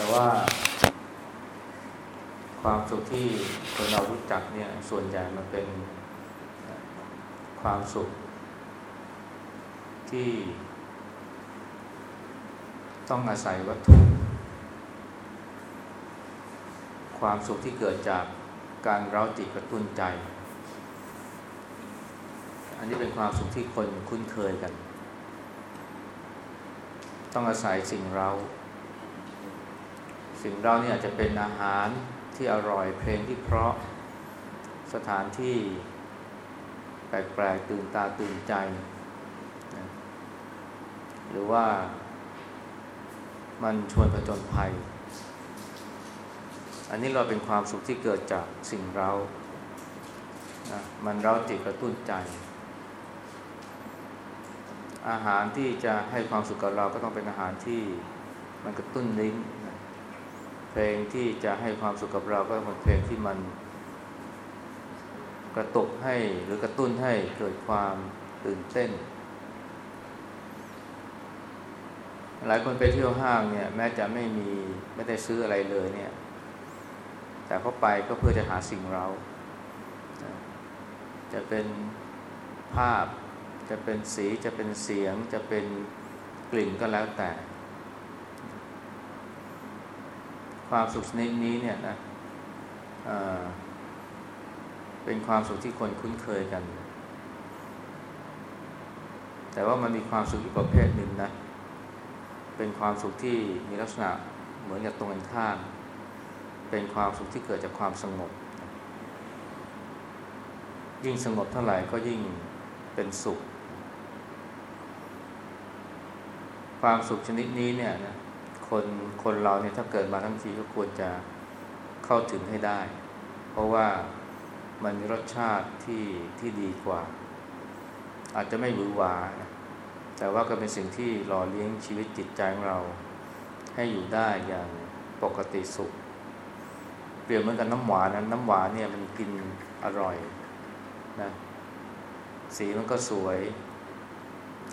แต่ว่า ความสุขที่คนเรารู้จักเนี่ย ส่วนใหญ่มันเป็นความสุขที่ ต้องอาศัยวัตถุ ความสุขที่เกิดจากการเร้าจิตกระตุ้นใจ อันนี้เป็นความสุขที่คนคุ้นเคยกัน ต้องอาศัยสิ่งเรา สิ่งเราเนี่ยจะเป็นอาหารที่อร่อยเพลงที่เพราะสถานที่แปลกๆตื่นตาตื่นใจ หรือว่ามันชวนผจญภัย อันนี้เราเป็นความสุขที่เกิดจากสิ่งเรานะมันเราจิตกระตุ้นใจ อาหารที่จะให้ความสุขกับเราก็ต้องเป็นอาหารที่มันกระตุ้นลิ้น เพลงที่จะให้ความสุขกับเราก็เป็นเพลงที่มัน กระตุกให้หรือกระตุ้นให้เกิดความตื่นเต้น หลายคนไปเที่ยวห้างเนี่ย แม้จะไม่มีไม่ได้ซื้ออะไรเลยเนี่ย แต่เขาไปก็เพื่อจะหาสิ่งเรา จะเป็นภาพ จะเป็นสีจะเป็นเสียง จะเป็นกลิ่นก็แล้วแต่ ความสุขชนิดนี้เนี่ยนะเป็นความสุขที่คนคุ้นเคยกัน แต่ว่ามันมีความสุขอีกประเภทหนึ่งนะ เป็นความสุขที่มีลักษณะเหมือนกับตรงกันข้ามเป็นความสุขที่เกิดจากความสงบ ยิ่งสงบเท่าไหร่ก็ยิ่งเป็นสุข ความสุขชนิดนี้เนี่ยนะ คนคนเราเนี่ยถ้าเกิดมาทั้งทีก็ควรจะเข้าถึงให้ได้ เพราะว่ามันมีรสชาติที่ที่ดีกว่า อาจจะไม่หวือหวาแต่ว่าก็เป็นสิ่งที่หล่อเลี้ยงชีวิตจิตใจของเรา ให้อยู่ได้อย่างปกติสุข เปรียบเหมือนกับน้ำหวานนะน้ำหวานเนี่ยมันกินอร่อยนะสีมันก็สวย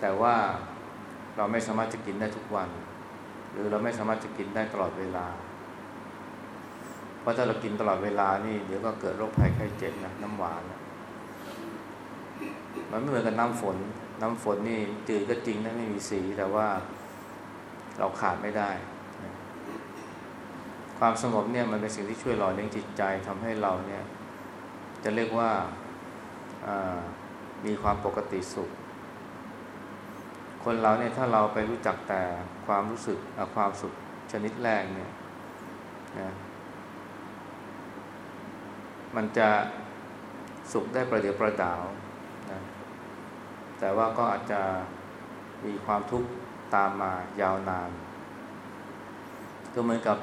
แต่ว่าเราไม่สามารถจะกินได้ทุกวัน หรือเราไม่สามารถจะกินได้ตลอดเวลา เพราะถ้าเรากินตลอดเวลานี่เดี๋ยวก็เกิดโรคภัยไข้เจ็บนะน้ำหวานนะมันไม่เหมือนกับน้ำฝน น้ำฝนนี่จืดก็จริงนะไม่มีสีแต่ว่าเราขาดไม่ได้ ความสงบเนี่ยมันเป็นสิ่งที่ช่วยหล่อเลี้ยงจิตใจทำให้เราเนี่ย จะเรียกว่ามีความปกติสุข คนเราเนี่ยถ้าเราไปรู้จักแต่ความรู้สึกความสุขชนิดแรกเนี่ยนะมันจะสุขได้ประเดี๋ยวประดาวนะแต่ว่าก็อาจจะมีความทุกข์ตามมายาวนาน ก็เหมือนกับ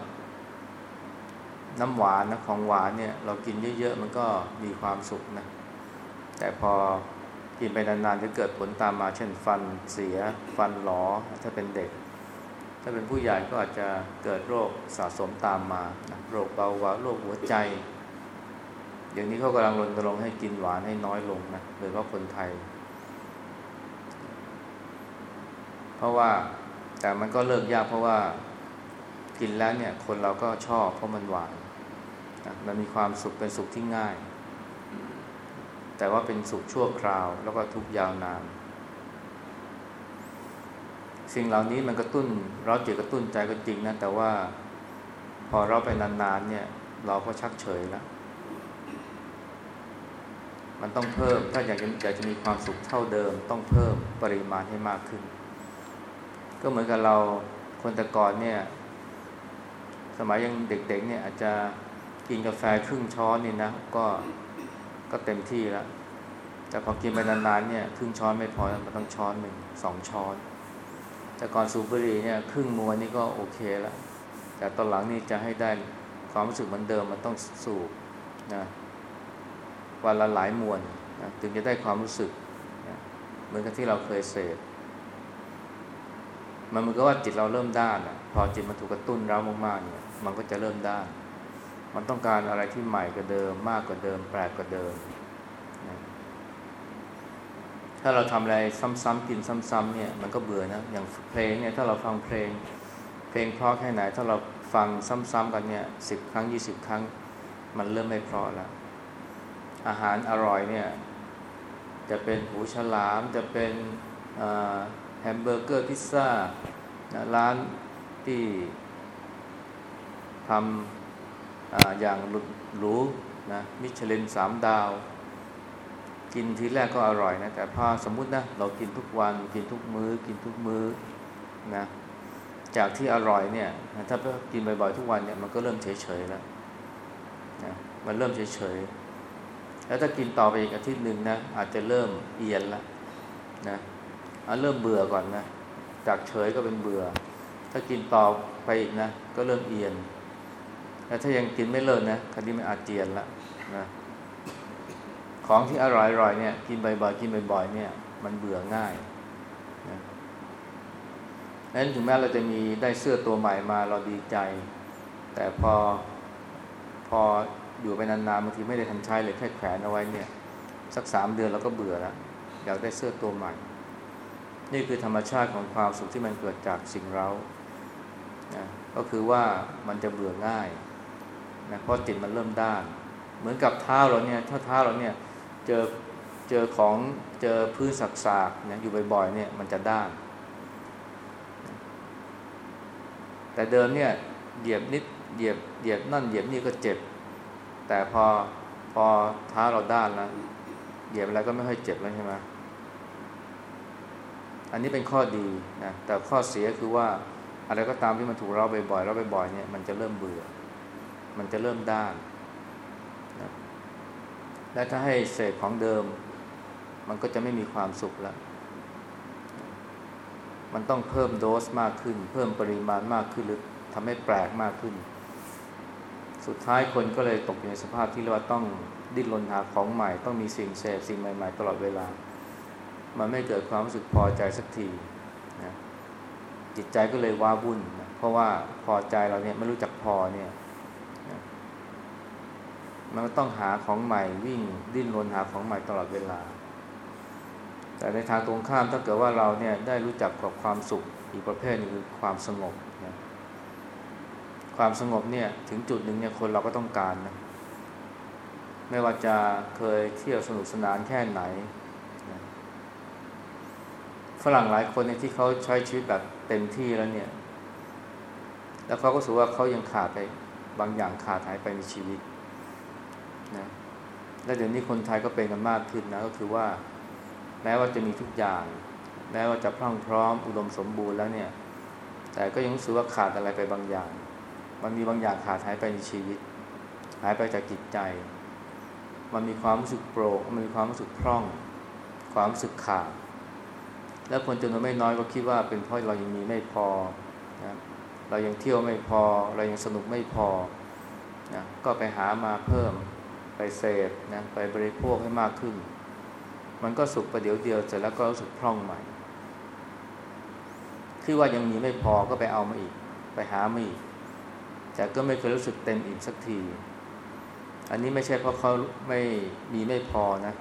น้ำหวานนะของหวานเนี่ย เรากินเยอะๆมันก็มีความสุขนะแต่พอ กินไปนานๆจะเกิดผลตามมาเช่นฟันเสีย ฟันหลอถ้าเป็นเด็ก ถ้าเป็นผู้ใหญ่ก็อาจจะเกิดโรคสะสมตามมา โรคเบาหวานโรคหัวใจ อย่างนี้เขากำลังรณรงค์ให้กินหวานให้น้อยลงนะโดยเฉพาะคนไทย เพราะว่าแต่มันก็เลิกยากเพราะว่ากินแล้วเนี่ยคนเราก็ชอบเพราะมันหวาน มันมีความสุขเป็นสุขที่ง่าย แต่ว่าเป็นสุขชั่วคราว แล้วก็ทุกยาวนาน สิ่งเหล่านี้มันกระตุ้น เราจิตกระตุ้นใจก็จริงนะ แต่ว่าพอเราไปนานๆเนี่ย เราก็ชักเฉยแล้ว มันต้องเพิ่ม ถ้าอยากจะอยากจะมีความสุขเท่าเดิม ต้องเพิ่มปริมาณให้มากขึ้น ก็เหมือนกับเราคนแต่ก่อนเนี่ย สมัยยังเด็กๆเนี่ยอาจจะกินกาแฟครึ่งช้อนนี่นะ ก็ ก็เต็มที่แล้ว แต่พอกินไปนานๆเนี่ยครึ่งช้อนไม่พอมันต้องช้อนหนึ่งสองช้อน แต่ก่อนสูบบุหรี่เนี่ยครึ่งมวนนี่ก็โอเคแล้วแต่ตอนหลังนี่จะให้ได้ความรู้สึกเหมือนเดิมมันต้องสูบนะวันละหลายมวนนะถึงจะได้ความรู้สึกนะเหมือนกับที่เราเคยเสพมันเหมือนกับว่าจิตเราเริ่มด้านนะพอจิตมันถูกกระตุ้นเรามากๆเนี่ยมันก็จะเริ่มด้าน มันต้องการอะไรที่ใหม่กว่าเดิม มากกว่าเดิม แปลกกว่าเดิมนะถ้าเราทำอะไรซ้ำๆกินซ้ำๆเนี่ยมันก็เบื่อนะอย่างเพลงเนี่ยถ้าเราฟังเพลง เพลงเพราะแค่ไหน ถ้าเราฟังซ้ำๆกันเนี่ยสิบครั้งยี่สิบครั้ง มันเริ่มไม่เพราะแล้วอาหารอร่อยเนี่ยจะเป็นหูฉลาม จะเป็นแฮมเบอร์เกอร์พิซซ่าร้านที่ทำ อย่างหรูนะมิชลินสามดาว กินทีแรกก็อร่อยนะแต่พอสมมุตินะเรากินทุกวันกินทุกมือ้อกินทุกมื้อนะจากที่อร่อยเนี่ยถ้ากินบ่อยๆทุกวันเนี่ยมันก็เริ่มเฉยๆแล้วนะมันเริ่มเฉยๆแล้วถ้ากินต่อไปอีกอาทิตย์หนึ่งนะอาจจะเริ่มเอียนแล้วนะเริ่มเบื่อก่อนนะจากเฉยก็เป็นเบื่อ ถ้ากินต่อไปอีกนะก็เริ่มเอียน แล้วถ้ายังกินไม่เลิกนะคราวนี้มันอาเจียนละนะของที่อร่อยๆเนี่ย กินบ่อยๆกินบ่อยๆเนี่ย มันเบื่อง่ายนะนั้นถึงแม้เราจะมีได้เสื้อตัวใหม่มาเราดีใจ แต่พอพออยู่ไปนานๆบางทีไม่ได้ทันใช้เลยแค่แขวนเอาไว้เนี่ย สักสามเดือนเราก็เบื่อแล้วอยากได้เสื้อตัวใหม่ นี่คือธรรมชาติของความสุขที่มันเกิดจากสิ่งเรานะก็คือว่ามันจะเบื่อง่าย นะเพราะจิตมันเริ่มด้าน เหมือนกับเท้าเราเนี่ยถ้าเท้าเราเนี่ยเจอเจอของเจอพื้นสักๆเนี่ยอยู่บ่อยๆเนี่ยมันจะด้าน แต่เดิมเนี่ยเหยียบนิดเหยียบเหยียบนั่นเหยียบนี่ก็เจ็บ แต่พอพอเท้าเราด้านแล้วเหยียบอะไรก็ไม่ค่อยเจ็บแล้วใช่ไหมอันนี้เป็นข้อดีนะแต่ข้อเสียคือว่าอะไรก็ตามที่มันถูกเราบ่อยๆเราบ่อยๆเนี่ยมันจะเริ่มเบื่อ มันจะเริ่มด้านนะและถ้าให้เสพของเดิม มันก็จะไม่มีความสุขแล้ว มันต้องเพิ่มโดสมากขึ้น เพิ่มปริมาณมากขึ้นหรือทำให้แปลกมากขึ้น สุดท้ายคนก็เลยตกอยู่ในสภาพที่เรียกว่าต้องดิ้นรนหาของใหม่ ต้องมีสิ่งเสพสิ่งใหม่ๆ ตลอดเวลา มันไม่เกิดความรู้สึกพอใจสักทีนะจิตใจก็เลยว้าวุ่นนะเพราะว่าพอใจเราเนี่ยไม่รู้จักพอเนี่ย มันก็ต้องหาของใหม่วิ่งดิ้นรนหาของใหม่ตลอดเวลา แต่ในทางตรงข้ามถ้าเกิดว่าเราเนี่ยได้รู้จักกับความสุขอีกประเภทนึงคือความสงบนะความสงบเนี่ยถึงจุดหนึ่งเนี่ยคนเราก็ต้องการนะไม่ว่าจะเคยเที่ยวสนุกสนานแค่ไหนนะฝรั่งหลายคนเนี่ยที่เขาใช้ชีวิตแบบเต็มที่แล้วเนี่ย แล้วเขาก็รู้ว่าเขายังขาดไปบางอย่างขาดหายไปในชีวิต นะและเดี๋ยวนี้คนไทยก็เป็นกันมากขึ้นนะก็คือว่า แม้ว่าจะมีทุกอย่าง แม้ว่าจะพรั่งพร้อมอุดมสมบูรณ์แล้วเนี่ย แต่ก็ยังรู้สึกว่าขาดอะไรไปบางอย่าง มันมีบางอย่างขาดหายไปในชีวิต หายไปจากจิตใจ มันมีความรู้สึกโปร่งมันมีความรู้สึกพร่อง ความรู้สึกขาด และคนจำนวนไม่น้อยก็คิดว่าเป็นเพราะเรายังมีไม่พอนะเรายังเที่ยวไม่พอ เรายังสนุกไม่พอนะก็ไปหามาเพิ่ม ไปเสพนะไปบริโภคให้มากขึ้น มันก็สุขประเดี๋ยวเดียวเสร็จแล้วก็รู้สึกพร่องใหม่คือว่ายังมีไม่พอก็ไปเอามาอีก ไปหามาอีก แต่ก็ไม่เคยรู้สึกเต็มอิ่มสักที อันนี้ไม่ใช่เพราะเขาไม่มีไม่พอนะ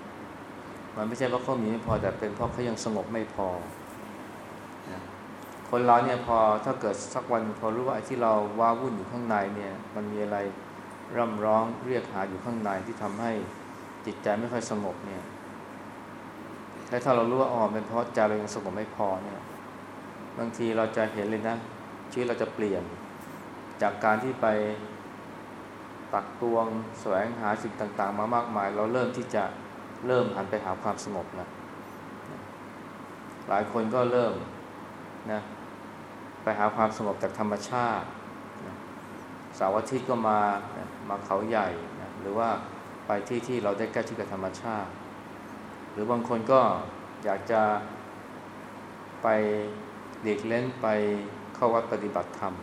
มันไม่ใช่เพราะเขามีไม่พอ แต่เป็นเพราะเขายังสงบไม่พอนะคนเราเนี่ยพอถ้าเกิดสักวันพอรู้ว่าไอ้ที่เราว้าวุ่นอยู่ข้างในเนี่ย มันมีอะไร ร่ำร้องเรียกหาอยู่ข้างในที่ทำให้จิตใจไม่ค่อยสงบเนี่ยและถ้าเรารู้ว่าอ๋อเป็นเพราะใจเรายังสงบไม่พอเนี่ย บางทีเราจะเห็นเลยนะ ชีวิตเราจะเปลี่ยน จากการที่ไปตักตวงแสวงหาสิ่งต่าง ๆ มามากมาย เราเริ่มที่จะเริ่มหันไปหาความสงบนะหลายคนก็เริ่มนะไปหาความสงบจากธรรมชาติ สาวอาทิตย์ก็มามาเขาใหญ่นะหรือว่าไปที่ที่เราได้ใกล้ชิดกับธรรมชาติ หรือบางคนก็อยากจะไปเด็กเล่นไปเข้าวัดปฏิบัติธรรม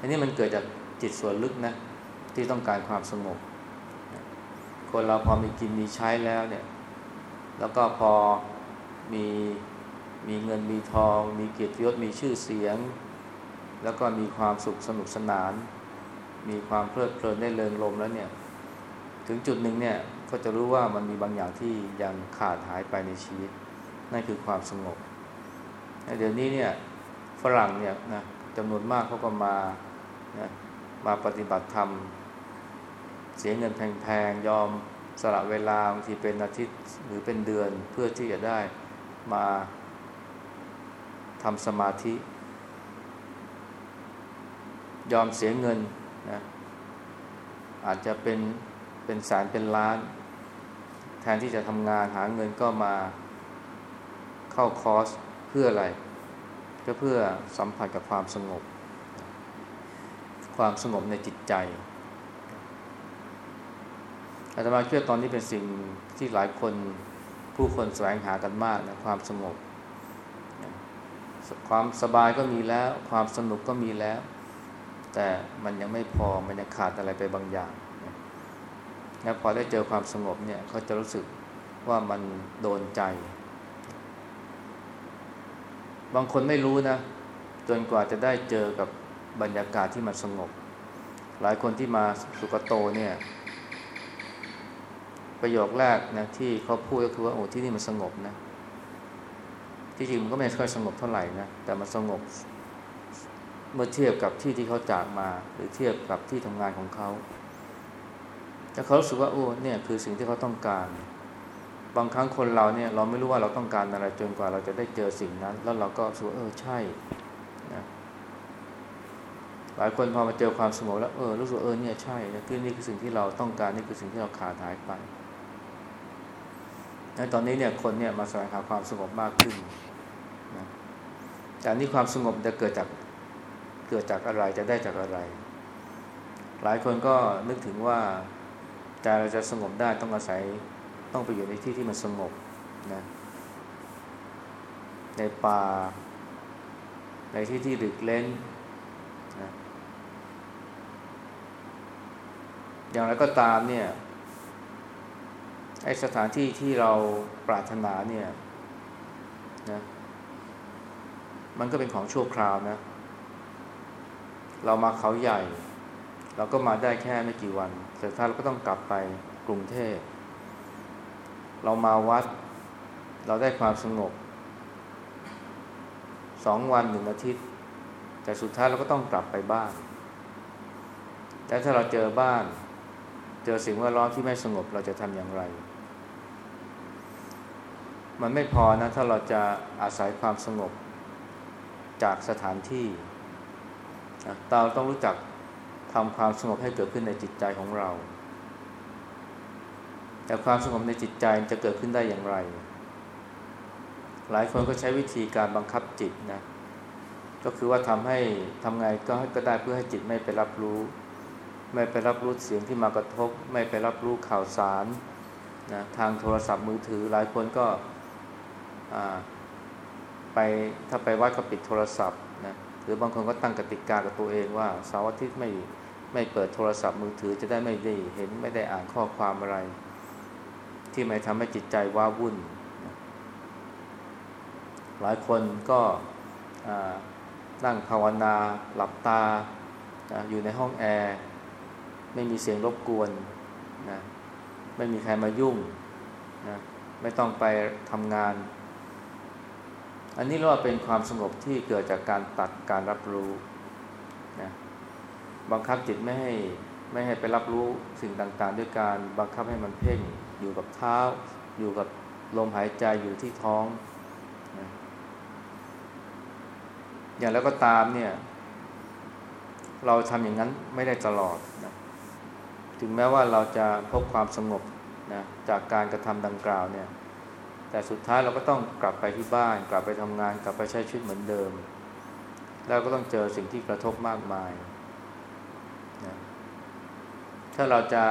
อันนี้มันเกิดจากจิตส่วนลึกนะ ที่ต้องการความสงบ คนเราพอมีกินมีใช้แล้วเนี่ย แล้วก็พอมีมีเงินมีทอง มีเกียรติยศมีชื่อเสียง แล้วก็มีความสุขสนุกสนาน มีความเพลิดเพลินได้เริงลมแล้วเนี่ยถึงจุดหนึ่งเนี่ยก็จะรู้ว่ามันมีบางอย่างที่ยังขาดหายไปในชีวิต นั่นคือความสงบเดี๋ยวนี้เนี่ยฝรั่งเนี่ยนะจำนวนมากเขาก็มานะมาปฏิบัติธรรม เสียเงินแพงๆ ยอมสละเวลาบางทีเป็นอาทิตย์หรือเป็นเดือนเพื่อที่จะได้มาทำสมาธิ ยอมเสียเงินนะอาจจะเป็นเป็นแสนเป็นล้าน แทนที่จะทำงานหาเงินก็มาเข้าคอร์สเพื่ออะไร ก็เพื่อสัมผัสกับความสงบ ความสงบในจิตใจอาตมาเชื่อตอนนี้เป็นสิ่งที่หลายคนผู้คนแสวงหากันมากนะความสงบ ความสบายก็มีแล้ว ความสนุกก็มีแล้ว แต่มันยังไม่พอมันยังขาดอะไรไปบางอย่างนะพอได้เจอความสงบเนี่ยเขาจะรู้สึกว่ามันโดนใจ บางคนไม่รู้นะ จนกว่าจะได้เจอกับบรรยากาศที่มันสงบ หลายคนที่มาสุกโตเนี่ย ประโยคแรกนะที่เขาพูดก็คือว่าโอ้ที่นี่มันสงบนะ ที่จริงมันก็ไม่ค่อยสงบเท่าไหร่นะ แต่มันสงบ เมื่อเทียบกับที่ที่เขาจากมา หรือเทียบกับที่ทำงานของเขาแต่เขารู้สึกว่าโอ้เนี่ยคือสิ่งที่เขาต้องการ บางครั้งคนเราเนี่ยเราไม่รู้ว่าเราต้องการอะไรจนกว่าเราจะได้เจอสิ่งนั้น แล้วเราก็รู้สึกเออใช่นะหลายคนพอมาเจอความสงบแล้วเออรู้สึกเออเนี่ยใช่คือนี่คือสิ่งที่เราต้องการนี่คือสิ่งที่เราขาดหายไปในตอนนี้เนี่ยคนเนี่ยมาแสวงหาความสงบมากขึ้นนะแต่นี่ความสงบจะเกิดจาก เกิดจากอะไรจะได้จากอะไร หลายคนก็นึกถึงว่าใจเราจะสงบได้ต้องอาศัยต้องไปอยู่ในที่ที่มันสงบนะในป่า ในที่ที่ดึกเล่นนะอย่างไรก็ตามเนี่ยไอสถานที่ที่เราปรารถนาเนี่ยนะมันก็เป็นของชั่วคราวนะ เรามาเขาใหญ่ เราก็มาได้แค่ไม่กี่วันเสร็จท้ายเราก็ต้องกลับไปกรุงเทพ เรามาวัด เราได้ความสงบสองวันหนึ่งอาทิตย์ แต่สุดท้ายเราก็ต้องกลับไปบ้าน แต่ถ้าเราเจอบ้าน เจอสิ่งแวดล้อมที่ไม่สงบเราจะทำอย่างไร มันไม่พอนะถ้าเราจะอาศัยความสงบจากสถานที่ เราต้องรู้จักทำความสงบให้เกิดขึ้นในจิตใจของเรา แต่ความสงบในจิตใจจะเกิดขึ้นได้อย่างไร หลายคนก็ใช้วิธีการบังคับจิตนะก็คือว่าทำให้ทำไงก็ก็ได้เพื่อให้จิตไม่ไปรับรู้ ไม่ไปรับรู้เสียงที่มากระทบ ไม่ไปรับรู้ข่าวสารนะทางโทรศัพท์มือถือ หลายคนก็ไปถ้าไปวัดก็ปิดโทรศัพท์ หรือบางคนก็ตั้งกติกากับตัวเองว่าเสาร์อาทิตย์ไม่ไม่เปิดโทรศัพท์มือถือจะได้ไม่ได้เห็นไม่ได้อ่านข้อความอะไร ที่ไม่ทำให้จิตใจว้าวุ่น หลายคนก็นั่งภาวนาหลับตาอยู่ในห้องแอร์ไม่มีเสียงรบกวนนะไม่มีใครมายุ่งนะไม่ต้องไปทำงาน อันนี้เรียกว่าเป็นความสงบที่เกิดจากการตัดการรับรู้นะบังคับจิตไม่ให้ไม่ให้ไปรับรู้สิ่งต่างๆ ด้วยการบังคับให้มันเพ่งอยู่กับเท้า อยู่กับลมหายใจอยู่ที่ท้องนะอย่างแล้วก็ตามเนี่ย เราทำอย่างนั้นไม่ได้ตลอดนะถึงแม้ว่าเราจะพบความสงบนะจากการกระทำดังกล่าวเนี่ย แต่สุดท้ายเราก็ต้องกลับไปที่บ้าน กลับไปทำงาน กลับไปใช้ชีวิตเหมือนเดิม แล้วก็ต้องเจอสิ่งที่กระทบมากมายนะถ้าเราจะ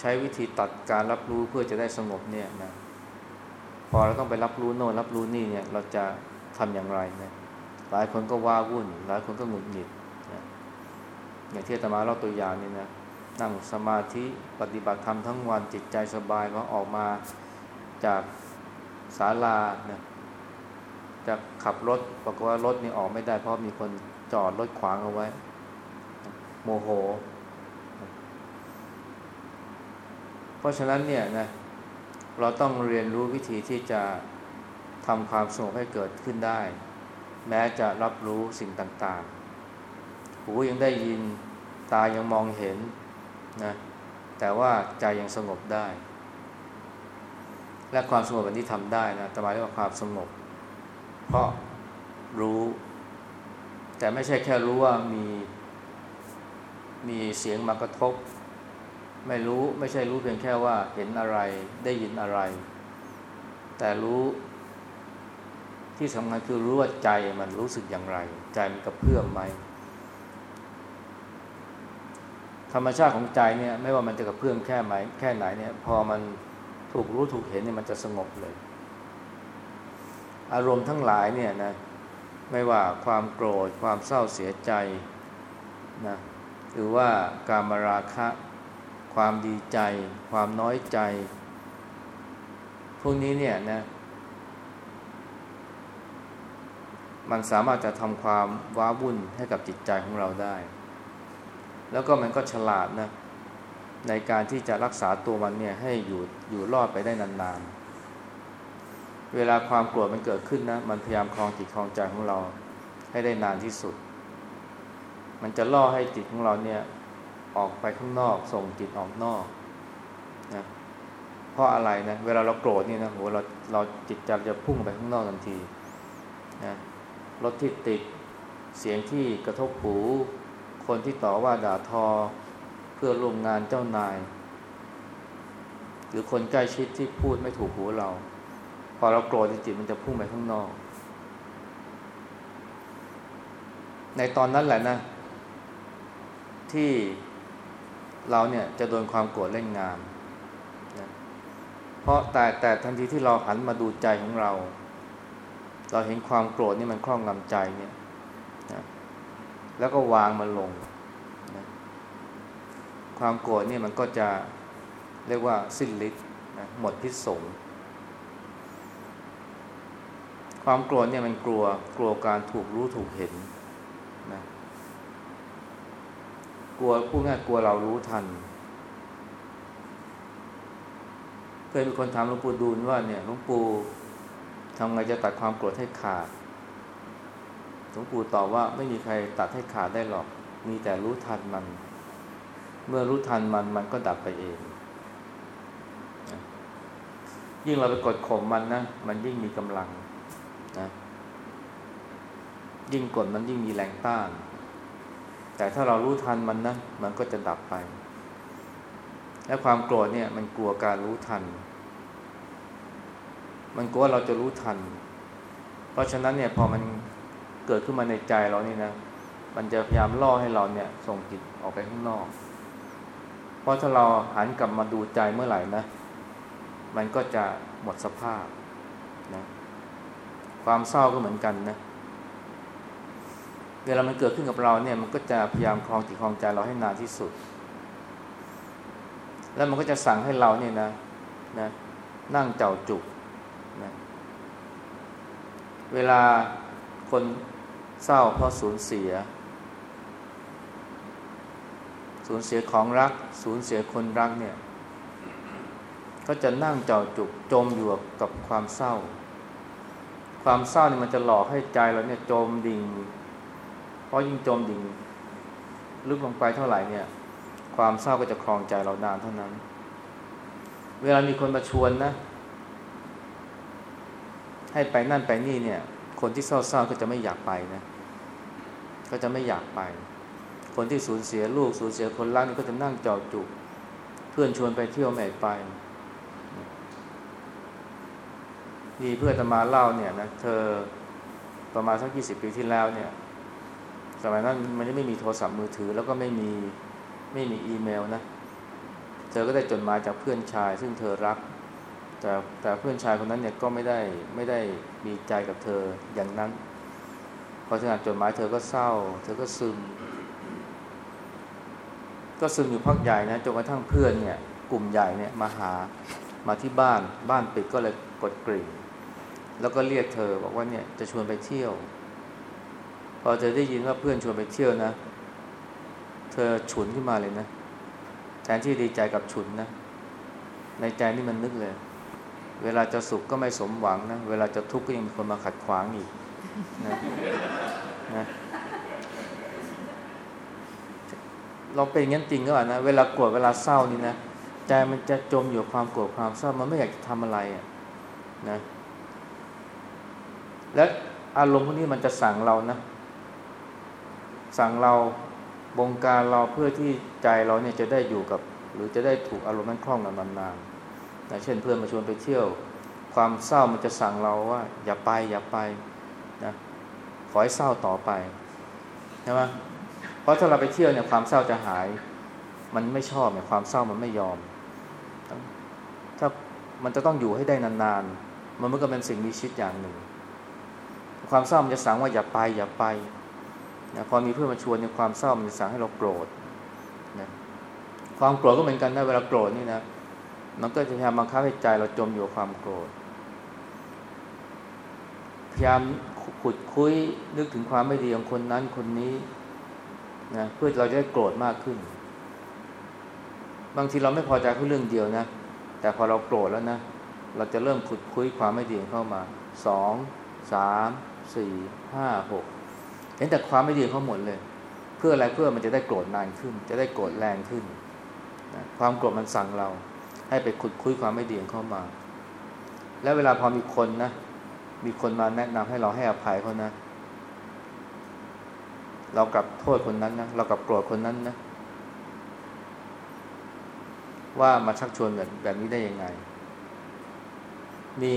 ใช้วิธีตัดการรับรู้เพื่อจะได้สงบเนี่ยนะพอเราต้องไปรับรู้โน่นรับรู้นี่เนี่ย เราจะทำอย่างไรนะหลายคนก็ว้าวุ่น หลายคนก็หงุดหงิดนะอย่างที่ตมาเล่าตัวอย่างนี่นะนั่งสมาธิปฏิบัติธรรมทั้งวันจิตใจสบายพอออกมา จากศาลานะจะขับรถบอกว่ารถนี่ออกไม่ได้ เพราะมีคนจอดรถขวางเอาไว้ โมโห เพราะฉะนั้นเนี่ยนะเราต้องเรียนรู้วิธีที่จะทำความสงบให้เกิดขึ้นได้ แม้จะรับรู้สิ่งต่างๆ หูยังได้ยินตายังมองเห็นนะแต่ว่าใจยังสงบได้ และความสงบแบบนี้ทำได้นะแต่หมายถึงว่าความสงบ เพราะรู้ แต่ไม่ใช่แค่รู้ว่ามีมีเสียงมากระทบ ไม่รู้ไม่ใช่รู้เพียงแค่ว่าเห็นอะไรได้ยินอะไร แต่รู้ที่สำคัญคือรู้ว่าใจมันรู้สึกอย่างไร ใจมันกระเพื่อมไหมธรรมชาติของใจเนี่ย ไม่ว่ามันจะกระเพื่อมแค่ไหนแค่ไหนเนี่ย พอมัน ถูกรู้ถูกเห็นเนี่ยมันจะสงบเลย อารมณ์ทั้งหลายเนี่ยนะไม่ว่าความโกรธความเศร้าเสียใจนะหรือว่าการมราคะ ความดีใจ ความน้อยใจ พวกนี้เนี่ยนะมันสามารถจะทำความว้าวุ่นให้กับจิตใจของเราได้ แล้วก็มันก็ฉลาดนะ ในการที่จะรักษาตัวมันเนี่ยให้อยู่อยู่รอดไปได้นานๆ เวลาความโกรธมันเกิดขึ้นนะ มันพยายามคลองจิตคลองใจของเราให้ได้นานที่สุด มันจะล่อให้จิตของเราเนี่ยออกไปข้างนอก ส่งจิตออกนอกนะเพราะอะไรนะ เวลาเราโกรธนี่นะโหเราเราจิตใจจะพุ่งไปข้างนอกทันทีนะรถที่ติดเสียงที่กระทบหู คนที่ต่อว่าด่าทอ เพื่อร่วมงานเจ้านาย หรือคนใกล้ชิดที่พูดไม่ถูกหูเรา พอเราโกรธจิตมันจะพุ่งไปข้างนอก ในตอนนั้นแหละนะ ที่เราเนี่ยจะโดนความโกรธเล่นงานนะเพราะแต่แต่ทันทีที่เราหันมาดูใจของเรา เราเห็นความโกรธนี่มันครอบงำใจเนี่ยนะแล้วก็วางมันลง ความโกรธนี่มันก็จะเรียกว่าสิ้นฤทธิ์นะหมดพิษสงความโกรธเนี่ยมันกลัวกลัวการถูกรู้ถูกเห็นนะกลัวพูดง่ายกลัวเรารู้ทัน เคยมีคนถามหลวงปู่ดูลว่าเนี่ยหลวงปู่ทำไงจะตัดความโกรธให้ขาดหลวงปู่ตอบว่าไม่มีใครตัดให้ขาดได้หรอก มีแต่รู้ทันมัน เมื่อรู้ทันมันมันก็ดับไปเอง ยิ่งเราไปกดข่มมันนะ มันยิ่งมีกำลังนะยิ่งกดมันยิ่งมีแรงต้าน แต่ถ้าเรารู้ทันมันนะ มันก็จะดับไป และความโกรธเนี่ยมันกลัวการรู้ทัน มันกลัวเราจะรู้ทัน เพราะฉะนั้นเนี่ยพอมันเกิดขึ้นมาในใจเรานี่นะ มันจะพยายามล่อให้เราเนี่ย ส่งจิตออกไปข้างนอก ราะถ้าเราหันกลับมาดูใจเมื่อไหร่นะ มันก็จะหมดสภาพนะความเศร้าก็เหมือนกันนะ เวลามันเกิดขึ้นกับเราเนี่ย มันก็จะพยายามคลองจิตคลองใจเราให้นานที่สุด แล้วมันก็จะสั่งให้เราเนี่ยนะนะนั่งเจ้าจุกนะเวลาคนเศร้าเพราะสูญเสีย สูญเสียของรัก สูญเสียคนรักเนี่ย ก็จะนั่งเจ้าจุกจมอยู่กับความเศร้า ความเศร้านี่มันจะหลอกให้ใจเราเนี่ยจมดิ่งเพราะยิ่งจมดิ่งลึกลงไปเท่าไหร่เนี่ย ความเศร้าก็จะครองใจเรานานเท่านั้น เวลามีคนมาชวนนะ ให้ไปนั่นไปนี่เนี่ย คนที่เศร้าๆก็จะไม่อยากไปนะ ก็จะไม่อยากไป คนที่สูญเสียลูกสูญเสียคนรักนี่ก็จะนั่งจอดจุกเพื่อนชวนไปเที่ยวไม่ไปมีเพื่อนตมาเล่าเนี่ยนะเธอประมาณสักยี่สิบปีที่แล้วเนี่ย สมัยนั้นมันยังไม่มีโทรศัพท์มือถือ แล้วก็ไม่มีไม่มีอีเมลนะ เธอก็ได้จดหมายจากเพื่อนชาย ซึ่งเธอรัก แต่แต่เพื่อนชายคนนั้นเนี่ยก็ไม่ได้ไม่ได้มีใจกับเธออย่างนั้นพอขนาดจดหมายเธอก็เศร้า เธอก็ซึม ก็ซึมอยู่พักใหญ่นะจนกระทั่งเพื่อนเนี่ย กลุ่มใหญ่เนี่ยมาหามาที่บ้านบ้านปิดก็เลยกดกริ่ง แล้วก็เรียกเธอบอกว่าเนี่ยจะชวนไปเที่ยว พอเธอได้ยินว่าเพื่อนชวนไปเที่ยวนะ เธอฉุนขึ้นมาเลยนะ แทนที่ดีใจกับฉุนนะ ในใจนี่มันนึกเลย เวลาจะสุขก็ไม่สมหวังนะ เวลาจะทุกข์ก็ยังมีคนมาขัดขวางอีกนะนะ เราเป็นอย่างนั้นจริงก็อะนะเวลาโกรธเวลาเศร้านี่นะใจมันจะจมอยู่ความโกรธความเศร้ามันไม่อยากจะทำอะไรอะนะและอารมณ์พวกนี้มันจะสั่งเรานะ สั่งเราบงการเราเพื่อที่ใจเราเนี่ยจะได้อยู่กับ หรือจะได้ถูกอารมณ์นั้นคล้องกันนานๆนะเช่นเพื่อนมาชวนไปเที่ยว ความเศร้ามันจะสั่งเราว่า อย่าไปอย่าไปนะขอให้เศร้าต่อไปใช่ไหม เพราะถ้าเราไปเที่ยวเนี่ยความเศร้าจะหาย มันไม่ชอบเนี่ยความเศร้ามันไม่ยอม ถ้ามันจะต้องอยู่ให้ได้นานๆ มันก็เป็นสิ่งมีชีวิตอย่างหนึ่ง ความเศร้ามันจะสั่งว่าอย่าไปอย่าไปนะพอมีเพื่อนมาชวนในความเศร้ามันจะสั่งให้เราโกรธนะความโกรธก็เหมือนกันนะเวลาโกรธนี่นะมันก็จะพยายามบังคับให้ใจเราจมอยู่กับความโกรธ พยายามขุดคุยนึกถึงความไม่ดีของคนนั้นคนนี้ นะเพื่อเราจะได้โกรธมากขึ้น บางทีเราไม่พอใจแค่เรื่องเดียวนะ แต่พอเราโกรธแล้วนะ เราจะเริ่มขุดคุยความไม่ดีเข้ามาสองสามสี่ห้าหกเห็นแต่ความไม่ดีเขาหมดเลย เพื่ออะไรเพื่อมันจะได้โกรธนานขึ้น จะได้โกรธแรงขึ้นนะความโกรธมันสั่งเรา ให้ไปขุดคุยความไม่ดีเข้ามา แล้วเวลาพอมีคนนะมีคนมาแนะนำให้เราให้อภัยเขานะ เรากลับโทษคนนั้นนะเรากลับโกรธคนนั้นนะ ว่ามาชักชวนแบบแบบนี้ได้ยังไง มี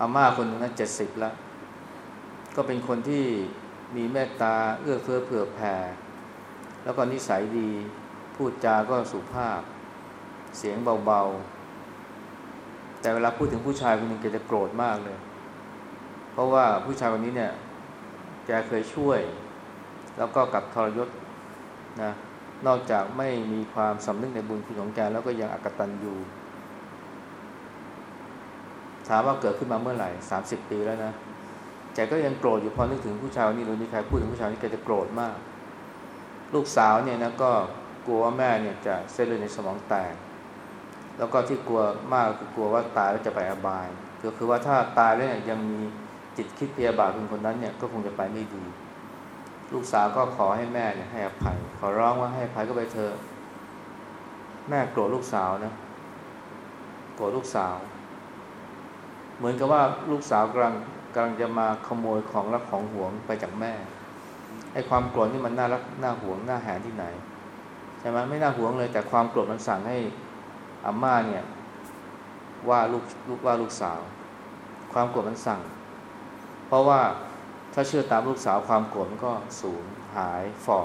อาม่าคนนึงนะเจ็ดสิบแล้ว ก็เป็นคนที่มีเมตตาเอื้อเฟื้อเผื่อแผ่ แล้วก็นิสัยดี พูดจาก็สุภาพ เสียงเบาๆ แต่เวลาพูดถึงผู้ชายคนหนึ่งแกจะโกรธมากเลย เพราะว่าผู้ชายคนนี้เนี่ย แกเคยช่วย แล้วก็กลับทรยศนะนอกจากไม่มีความสำนึกในบุญคุณของแกแล้วก็ยังอกตันอยู่ ถามว่าเกิดขึ้นมาเมื่อไหร่สามสิบปีแล้วนะแกก็ยังโกรธอยู่พอนึกถึงผู้ชายนี้หรือมีใครพูดถึงผู้ชายนี้แกจะโกรธมาก ลูกสาวเนี่ยนะก็กลัวว่าแม่เนี่ยจะเส้นเลือดในสมองแตกแล้วก็ที่กลัวมากคือกลัวว่าตายแล้วจะไปอบายก็คือว่าถ้าตายแล้วเนี่ยยังมี จิตคิดพยาบาทคนคนนั้นเนี่ยก็คงจะไปไม่ดี ลูกสาวก็ขอให้แม่เนี่ยให้อภัย ขอร้องว่าให้อภัยก็ไปเธอแม่โกรธลูกสาวนะโกรธลูกสาว เหมือนกับว่าลูกสาวกำลังกำลังจะมาขโมยของรักของหวงไปจากแม่ไอ้ความโกรธนี่มันน่ารักน่าหวงน่าแหนที่ไหนใช่ไหมไม่น่าหวงเลยแต่ความโกรธมันสั่งให้อาม่าเนี่ยว่าลูกลูกว่าลูกสาว ความโกรธมันสั่ง เพราะว่าถ้าเชื่อตามลูกสาวความโกรธมันก็สูญหายฝ่อ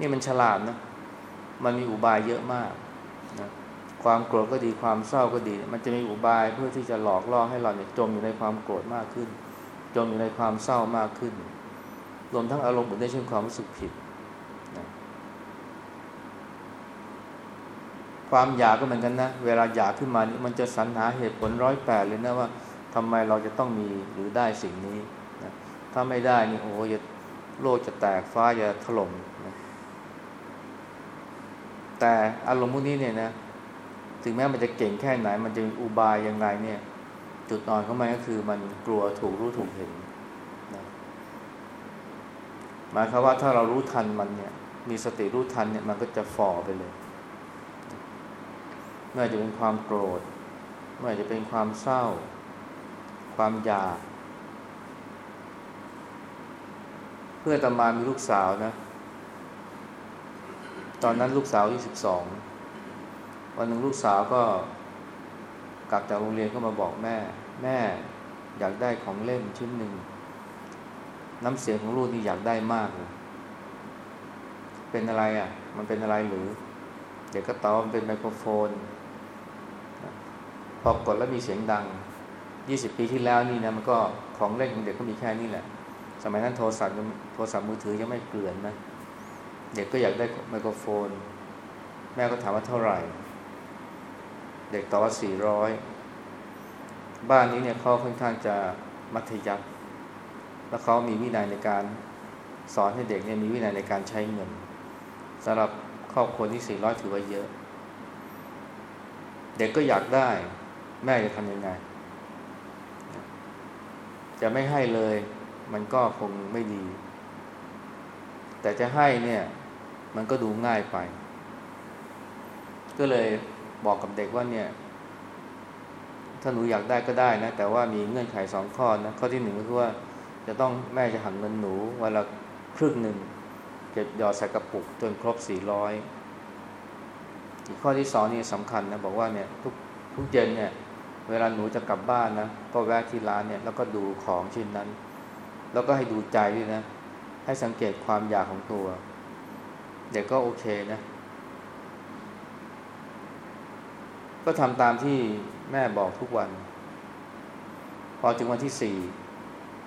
นี่มันฉลาดนะ มันมีอุบายเยอะมากนะความโกรธก็ดีความเศร้าก็ดี มันจะมีอุบายเพื่อที่จะหลอกล่อให้เราเนี่ยจมอยู่ในความโกรธมากขึ้น จมอยู่ในความเศร้ามากขึ้นรวมทั้งอารมณ์อื่นได้เช่นความรู้สึกผิดนะความอยากก็เหมือนกันนะ เวลาอยากขึ้นมานี่มันจะสรรหาเหตุผลร้อยแปดเลยนะว่า ทำไมเราจะต้องมีหรือได้สิ่งนี้นะถ้าไม่ได้นี่โอ้ยโลกจะแตกฟ้าจะถล่มนะแต่อารมณ์พวกนี้เนี่ยนะถึงแม้มันจะเก่งแค่ไหน มันจะมีอุบายยังไงเนี่ย จุดนอนของมันก็คือมันกลัวถูกรู้ถูกเห็นนะหมายความว่าถ้าเรารู้ทันมันเนี่ย มีสติรู้ทันเนี่ยมันก็จะฝ่อไปเลยไม่ว่าจะเป็นความโกรธไม่ว่าจะเป็นความเศร้า ความอยาก เพื่อตมามีลูกสาวนะ ตอนนั้นลูกสาวอายุสิบสองวันหนึ่งลูกสาวก็กลับจากโรงเรียนก็มาบอกแม่ แม่อยากได้ของเล่นชิ้นหนึ่ง น้ำเสียงของลูกนี่อยากได้มากเลยเป็นอะไรอะ่ะ มันเป็นอะไรหรือ เด็กก็ตอบมันเป็นไมโครโฟน พอกดแล้วมีเสียงดัง ยี่สิบปีที่แล้วนี่นะมันก็ของเล่นของเด็กก็มีแค่นี้แหละ สมัยนั้นโทรศัพท์โทรศัพท์มือถือยังไม่เกลื่อนนะเด็กก็อยากได้ไมโครโฟน แม่ก็ถามว่าเท่าไหร่ เด็กต่อว่าสี่ร้อยบ้านนี้เนี่ยเขาค่อนข้างจะมัธยัสถ์แล้วเขามีวินัยในการสอนให้เด็กเนี่ยมีวินัยในการใช้เงินสำหรับครอบครัวที่สี่ร้อยถือว่าเยอะ เด็กก็อยากได้ แม่จะทำยังไง จะไม่ให้เลย มันก็คงไม่ดี แต่จะให้เนี่ย มันก็ดูง่ายไป ก็เลยบอกกับเด็กว่าเนี่ย ถ้าหนูอยากได้ก็ได้นะ แต่ว่ามีเงื่อนไขสองข้อนะ ข้อที่หนึ่งก็คือว่า จะต้องแม่จะหักเงินหนูวันละครึ่งหนึ่งเก็บยอดใส่กระปุกจนครบสี่ร้อยอีกข้อที่สองนี่สำคัญนะ บอกว่าเนี่ยทุกทุกเย็นเนี่ย เวลาหนูจะกลับบ้านนะก็แวะที่ร้านเนี่ยแล้วก็ดูของชิ้นนั้น แล้วก็ให้ดูใจด้วยนะ ให้สังเกตความอยากของตัว เด็กก็โอเคนะ ก็ทำตามที่แม่บอกทุกวัน พอถึงวันที่สี่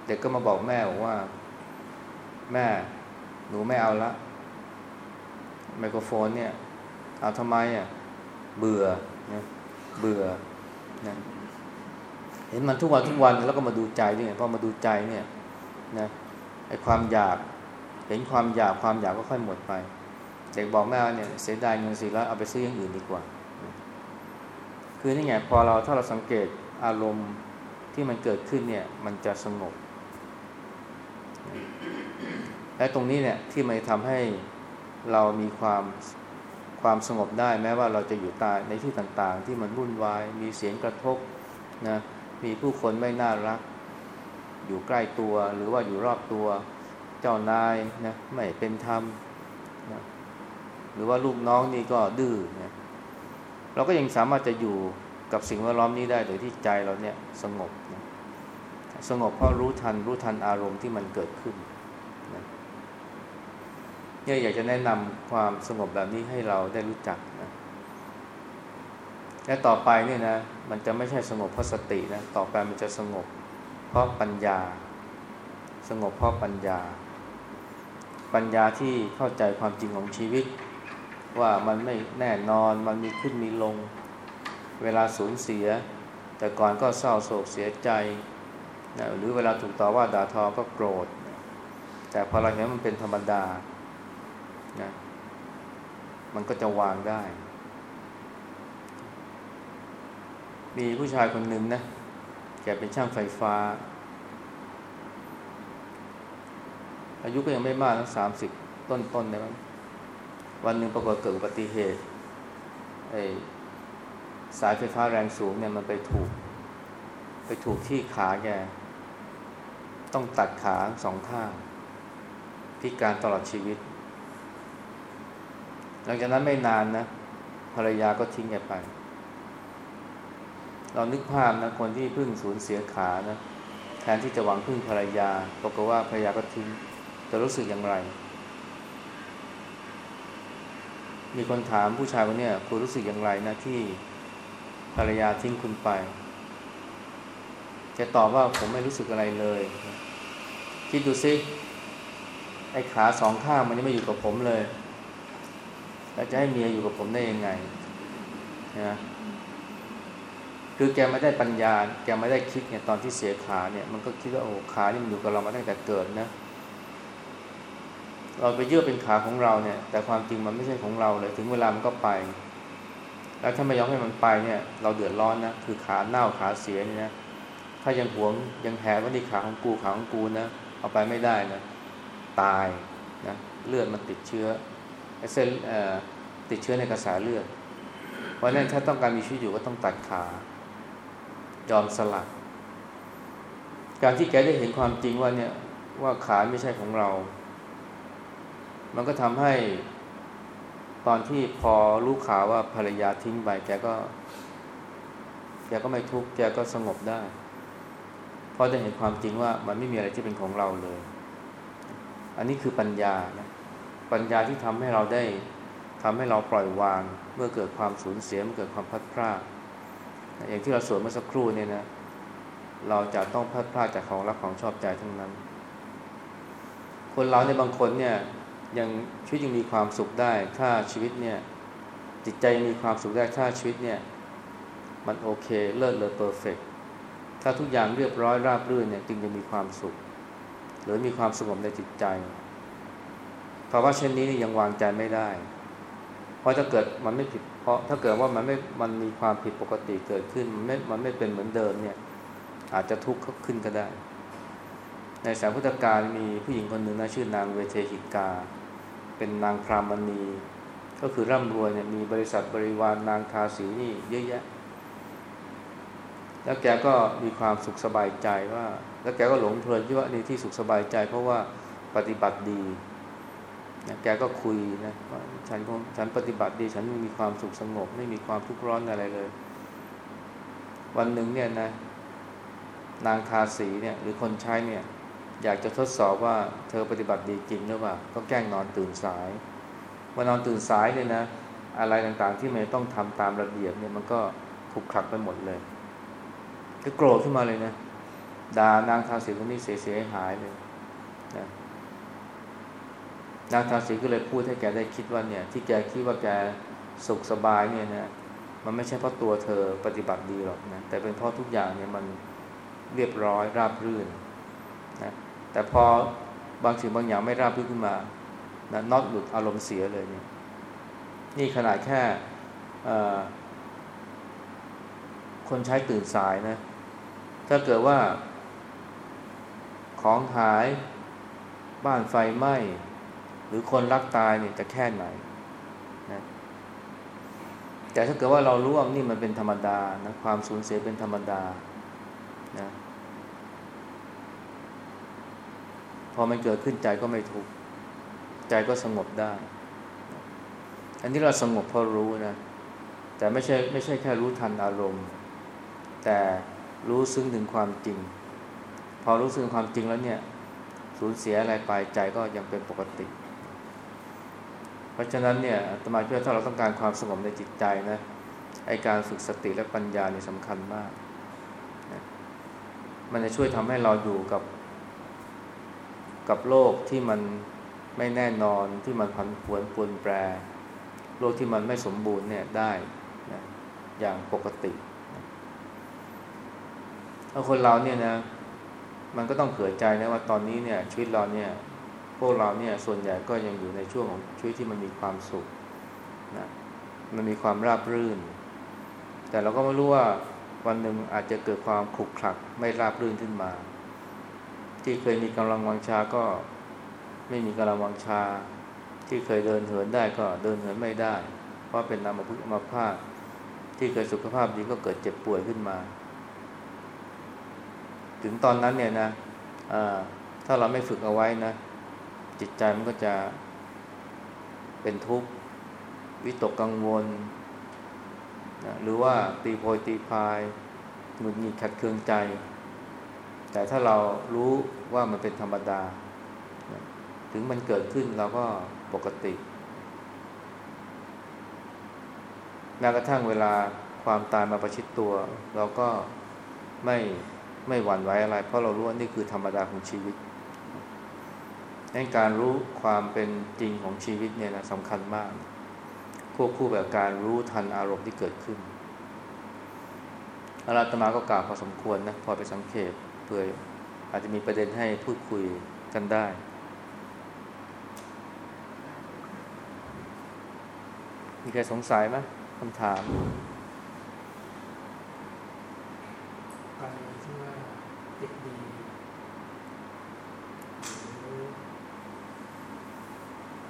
เด็กก็มาบอกแม่บอกว่า แม่หนูไม่เอาละไมโครโฟนเนี่ย เอาทำไมอะเบื่อเนะเบื่อ นะเห็นมันทุกวันทุกวันแล้วก็มาดูใจด้วยพอมาดูใจเนี่ยนะไอความอยากเห็นความอยากความอยากก็ค่อยหมดไป เด็กบอกแม่เนี่ยเสียดายเงินสี่ร้อยเอาไปซื้ออย่างอื่นดีกว่า คือนี่ไงพอเราถ้าเราสังเกตอารมณ์ที่มันเกิดขึ้นเนี่ย มันจะสงบ และตรงนี้เนี่ยที่มันทำให้เรามีความ ความสงบได้แม้ว่าเราจะอยู่ตายในที่ต่างๆ ที่มันวุ่นวาย มีเสียงกระทบนะมีผู้คนไม่น่ารัก อยู่ใกล้ตัวหรือว่าอยู่รอบตัวเจ้านายนะไม่เป็นธรรมนะหรือว่าลูกน้องนี่ก็ดื้อนะเราก็ยังสามารถจะอยู่กับสิ่งแวดล้อมนี้ได้โดยที่ใจเราเนี่ยสงบนะสงบเพราะรู้ทันรู้ทันอารมณ์ที่มันเกิดขึ้น เนี่ยอยากจะแนะนำความสงบแบบนี้ให้เราได้รู้จักนะและต่อไปเนี่ยนะ มันจะไม่ใช่สงบเพราะสตินะ ต่อไปมันจะสงบเพราะปัญญา สงบเพราะปัญญา ปัญญาที่เข้าใจความจริงของชีวิต ว่ามันไม่แน่นอนมันมีขึ้นมีลง เวลาสูญเสีย แต่ก่อนก็เศร้าโศกเสียใจนะหรือเวลาถูกต่อว่าด่าทอก็โกรธ แต่พอเราเห็นมันเป็นธรรมดา มันก็จะวางได้ มีผู้ชายคนหนึ่งนะแกเป็นช่างไฟฟ้า อายุก็ยังไม่มากทั้งสามสิบต้นๆนได้มั้งวันหนึ่งปรากฏเกิดอุบัติเหตุไอ้สายไฟฟ้าแรงสูงเนี่ยมันไปถูก ไปถูกที่ขาแก ต้องตัดขาสองข้าง พิการตลอดชีวิต ลังจากนั้นไม่นานนะภรรยาก็ทิ้งแกไป เรานึกภาพนะคนที่เพิ่งสูญเสียขานะแทนที่จะหวังพึ่งภรรยาปรากฏว่าภรรยาก็ทิ้งจะรู้สึกอย่างไร มีคนถามผู้ชายคนนี้คุณรู้สึกอย่างไรนะที่ภรรยาทิ้งคุณไปจะตอบว่าผมไม่รู้สึกอะไรเลย คิดดูซิไอ้ขาสองข้างมันยังไม่อยู่กับผมเลย แล้วจะให้เมียอยู่กับผมได้ยังไงนะคือแกไม่ได้ปัญญา แกไม่ได้คิดเนี่ยตอนที่เสียขาเนี่ย มันก็คิดว่าโอ้ขานี่มันอยู่กับเรามาตั้งแต่เกิดนะ เราไปเยื่อเป็นขาของเราเนี่ย แต่ความจริงมันไม่ใช่ของเราเลย ถึงเวลามันก็ไป แล้วถ้าไม่ยอมให้มันไปเนี่ย เราเดือดร้อนนะ คือขาเน่าขาเสียเนี่ยนะ ถ้ายังหวงยังแหว่านี่ขาของกูขาของกูนะ เอาไปไม่ได้นะ ตายนะ เลือดมันติดเชื้อ เส้นติดเชื้อในกระแสเลือดเพราะนั้นถ้าต้องการมีชีวิตอยู่ก็ต้องตัดขายอมสลัดการที่แกได้เห็นความจริงว่าเนี่ยว่าขาไม่ใช่ของเรา มันก็ทำให้ตอนที่พอรู้ข่าวว่าภรรยาทิ้งไปแกก็ แกก็ไม่ทุกข์แกก็สงบได้เพราะได้เห็นความจริงว่ามันไม่มีอะไรที่เป็นของเราเลย อันนี้คือปัญญานะ ปัญญาที่ทำให้เราได้ทำให้เราปล่อยวาง เมื่อเกิดความสูญเสียเมื่อเกิดความพัดพลาดอย่างที่เราสวดเมื่อสักครู่เนี่ยนะเราจะต้องพัดพลาดจากของรักของชอบใจทั้งนั้น คนเราในบางคนเนี่ยยังชีวิตยังมีความสุขได้ ถ้าชีวิตเนี่ยจิตใจมีความสุขได้ถ้าชีวิตเนี่ยมันโอเคเลิศเลอเพอร์เฟกถ้าทุกอย่างเรียบร้อยราบรื่นเนี่ยจึงจะมีความสุข หรือมีความสงบในจิตใจ ภาวะเช่นนี้ยังวางใจไม่ได้ เพราะถ้าเกิดมันไม่ผิด เพราะถ้าเกิดว่ามันไม่มันมีความผิดปกติเกิดขึ้นมันไม่มันไม่เป็นเหมือนเดิมเนี่ย อาจจะทุกข์ขึ้นก็ได้ ในสายพุทธกาลมีผู้หญิงคนหนึ่งนะชื่อนางเวเทหิกา เป็นนางพรามณี ก็คือร่ำรวยเนี่ยมีบริษัทบริวารนนางทาสีนี่เยอะแยะแล้วแกก็มีความสุขสบายใจว่า แล้วแกก็หลงเพลินที่ว่านี่ที่สุขสบายใจ เพราะว่าปฏิบัติดี แกก็คุยนะฉันฉันปฏิบัติดี ฉันไม่มีความสุขสงบ ไม่มีความทุกข์ร้อนอะไรเลย วันหนึ่งเนี่ยนะ นางทาสีเนี่ย หรือคนใช้เนี่ย อยากจะทดสอบว่าเธอปฏิบัติดีจริงหรือเปล่า ก็แกล้งนอนตื่นสายวันนอนตื่นสายเนี่ยนะ อะไรต่างๆที่มันต้องทำตามระเบียบเนี่ยมันก็ขุกขักไปหมดเลย ก็โกรธขึ้นมาเลยนะด่านางทาสีคนนี้เสียหายเลย นางทาสีก็เลยพูดให้แกได้คิดว่าเนี่ย ที่แกคิดว่าแกสุขสบายเนี่ยนะมันไม่ใช่เพราะตัวเธอปฏิบัติดีหรอกนะแต่เป็นเพราะทุกอย่างเนี่ยมันเรียบร้อยราบรื่นนะแต่พอบางสิ่งบางอย่างไม่ราบรื่นขึ้นมานะน็อตหลุดอารมณ์เสียเลยเนี่ยนี่ขนาดแค่คนใช้ตื่นสายนะ ถ้าเกิดว่า ของหายบ้านไฟไหม้ หรือคนรักตายเนี่ยจะแค่ไหนนะแต่ถ้าเกิดว่าเรารู้ว่านี่มันเป็นธรรมดานะความสูญเสียเป็นธรรมดานะพอมันเกิดขึ้นใจก็ไม่ทุกข์ใจก็สงบได้ อันนี้เราสงบเพราะรู้นะ แต่ไม่ใช่ไม่ใช่แค่รู้ทันอารมณ์ แต่รู้ซึ้งถึงความจริง พอรู้ซึ้งความจริงแล้วเนี่ย สูญเสียอะไรไปใจก็ยังเป็นปกติ ราะฉะนั้นเนี่ยตมาคิดว่าถ้าเราต้องการความสงบในจิตใจนะไอการฝึกสติและปัญญาเนี่ยสำคัญมากนะมันจะช่วยทำให้เราอยู่กับ กับโลกที่มันไม่แน่นอนที่มันผันผวนปวนแปร โลกที่มันไม่สมบูรณ์เนี่ยได้นะอย่างปกติแล้วคนเราเนี่ยนะ มันก็ต้องเผื่อใจนะว่าตอนนี้เนี่ยชีวิตเราเนี่ย พวกเราเนี่ยส่วนใหญ่ก็ยังอยู่ในช่วงของชีวิตที่มันมีความสุขนะมันมีความราบรื่น แต่เราก็ไม่รู้ว่าวันหนึ่งอาจจะเกิดความขลุกขลักไม่ราบรื่นขึ้นมา ที่เคยมีกำลังวังชาก็ไม่มีกำลังวังชา ที่เคยเดินเหินได้ก็เดินเหินไม่ได้ เพราะเป็นนามาพุทธมาพาที่เคยสุขภาพดีก็เกิดเจ็บป่วยขึ้นมา ถึงตอนนั้นเนี่ยนะถ้าเราไม่ฝึกเอาไว้นะ จิตใจมันก็จะเป็นทุกข์ วิตกกังวลนะหรือว่าตีโพยตีพายหงุดหงิดขัดเคืองใจ แต่ถ้าเรารู้ว่ามันเป็นธรรมดา ถึงมันเกิดขึ้นเราก็ปกติแม้กระทั่งเวลาความตายมาประชิดตัว เราก็ไม่ไม่หวั่นไหวอะไร เพราะเรารู้ว่านี่คือธรรมดาของชีวิต ดังการรู้ความเป็นจริงของชีวิตเนี่ยนะสำคัญมากควบคู่แบบการรู้ทันอารมณ์ที่เกิดขึ้นอาราตมาก็กล่าวพอสมควรนะพอไปสังเกตเผื่ออาจจะมีประเด็นให้พูดคุยกันได้มีใครสงสัยไหมคำถามกรณีที่ว่าเด็กดี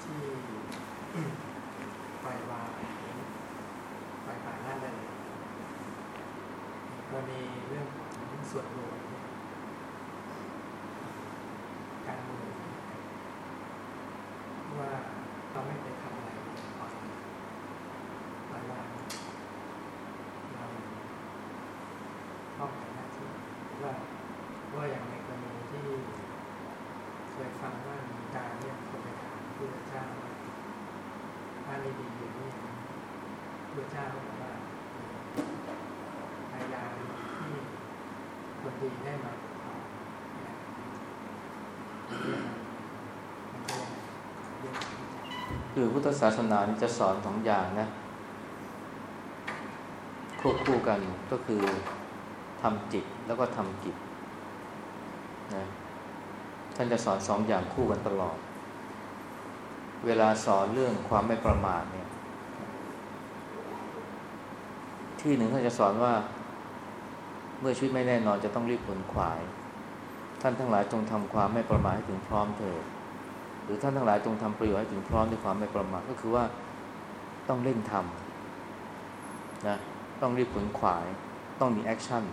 ที่ปล่อยวางปล่อยผ่านนั่นเลยกรณีเรื่องของส่วนรวมว่าเราไม่ไปทำอะไรก่อนเวลาเราต้องทำหน้าที่ว่าว่าอย่างในกรณีที่เคยฟังว่ามีการเรียกคนไปถามพระเจ้าว่าในดีอยู่นี่พระเจ้าบอกว่าพยายามที่คนดีได้มา คือพุทธศาสนาจะสอนสองอย่างนะควบคู่กันก็คือทำจิตแล้วก็ทำกิจนะท่านจะสอนสองอย่างคู่กันตลอด เวลาสอนเรื่องความไม่ประมาทเนี่ย ที่หนึ่งท่านจะสอนว่า เมื่อชีวิตไม่แน่นอนจะต้องรีบขนขวาย ท่านทั้งหลายจงทำความไม่ประมาทให้ถึงพร้อมเถิด รือท่านทั้งหลายจงทำประโยชน์ให้ถึงพร้อมด้วยความไม่ประมาทก็คือว่าต้องเร่งทำนะต้องรีบขวนขวายต้องมี action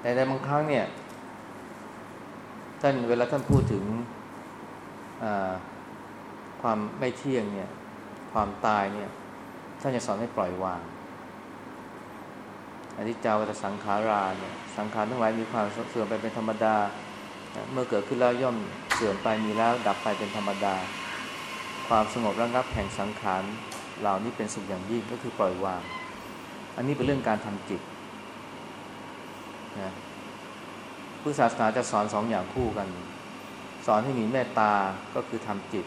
แต่ในบางครั้งเนี่ยท่านเวลาท่านพูดถึงความไม่เที่ยงเนี่ยความตายเนี่ยท่านจะสอนให้ปล่อยวางอนิจจาวะตะ สังขาราเนี่ยสังขารทั้งหลายมีความเสื่อมไปเป็นธรรมดา เมื่อเกิดขึ้นแล้วย่อมเสื่อมไปมีแล้วดับไปเป็นธรรมดา ความสงบระงับแห่งสังขารเหล่านี้เป็นสุขอย่างยิ่งก็คือปล่อยวาง อันนี้เป็นเรื่องการทำจิตนะพุทธศาสนาจะสอนสองอย่างคู่กัน สอนให้มีเมตตาก็คือทำจิต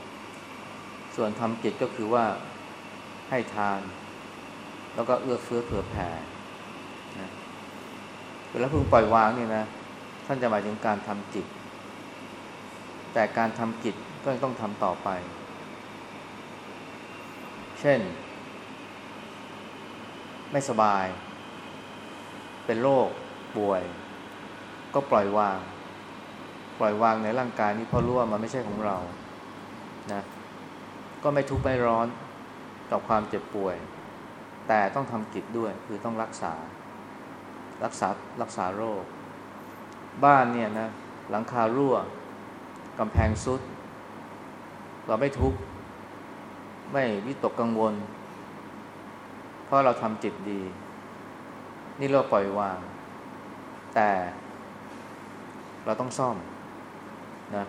ส่วนทำจิตก็คือว่าให้ทาน แล้วก็เอื้อเฟื้อเผื่อแผ่นะเวลาพึงปล่อยวางเนี่ยนะท่านจะหมายถึงการทำจิต แต่การทำจิตก็ต้องทำต่อไป เช่น ไม่สบาย เป็นโรคป่วย ก็ปล่อยวาง ปล่อยวางในร่างกายนี้เพราะรู้ว่ามันไม่ใช่ของเรานะก็ไม่ทุกข์ไม่ร้อนกับความเจ็บป่วย แต่ต้องทำกิจด้วยคือต้องรักษา รักษารักษาโรค บ้านเนี่ยนะหลังคารั่ว กำแพงซุด เราไม่ทุกข์ไม่วิตกกังวล เพราะเราทำจิตดี นี่เราปล่อยวาง แต่เราต้องซ่อมนะ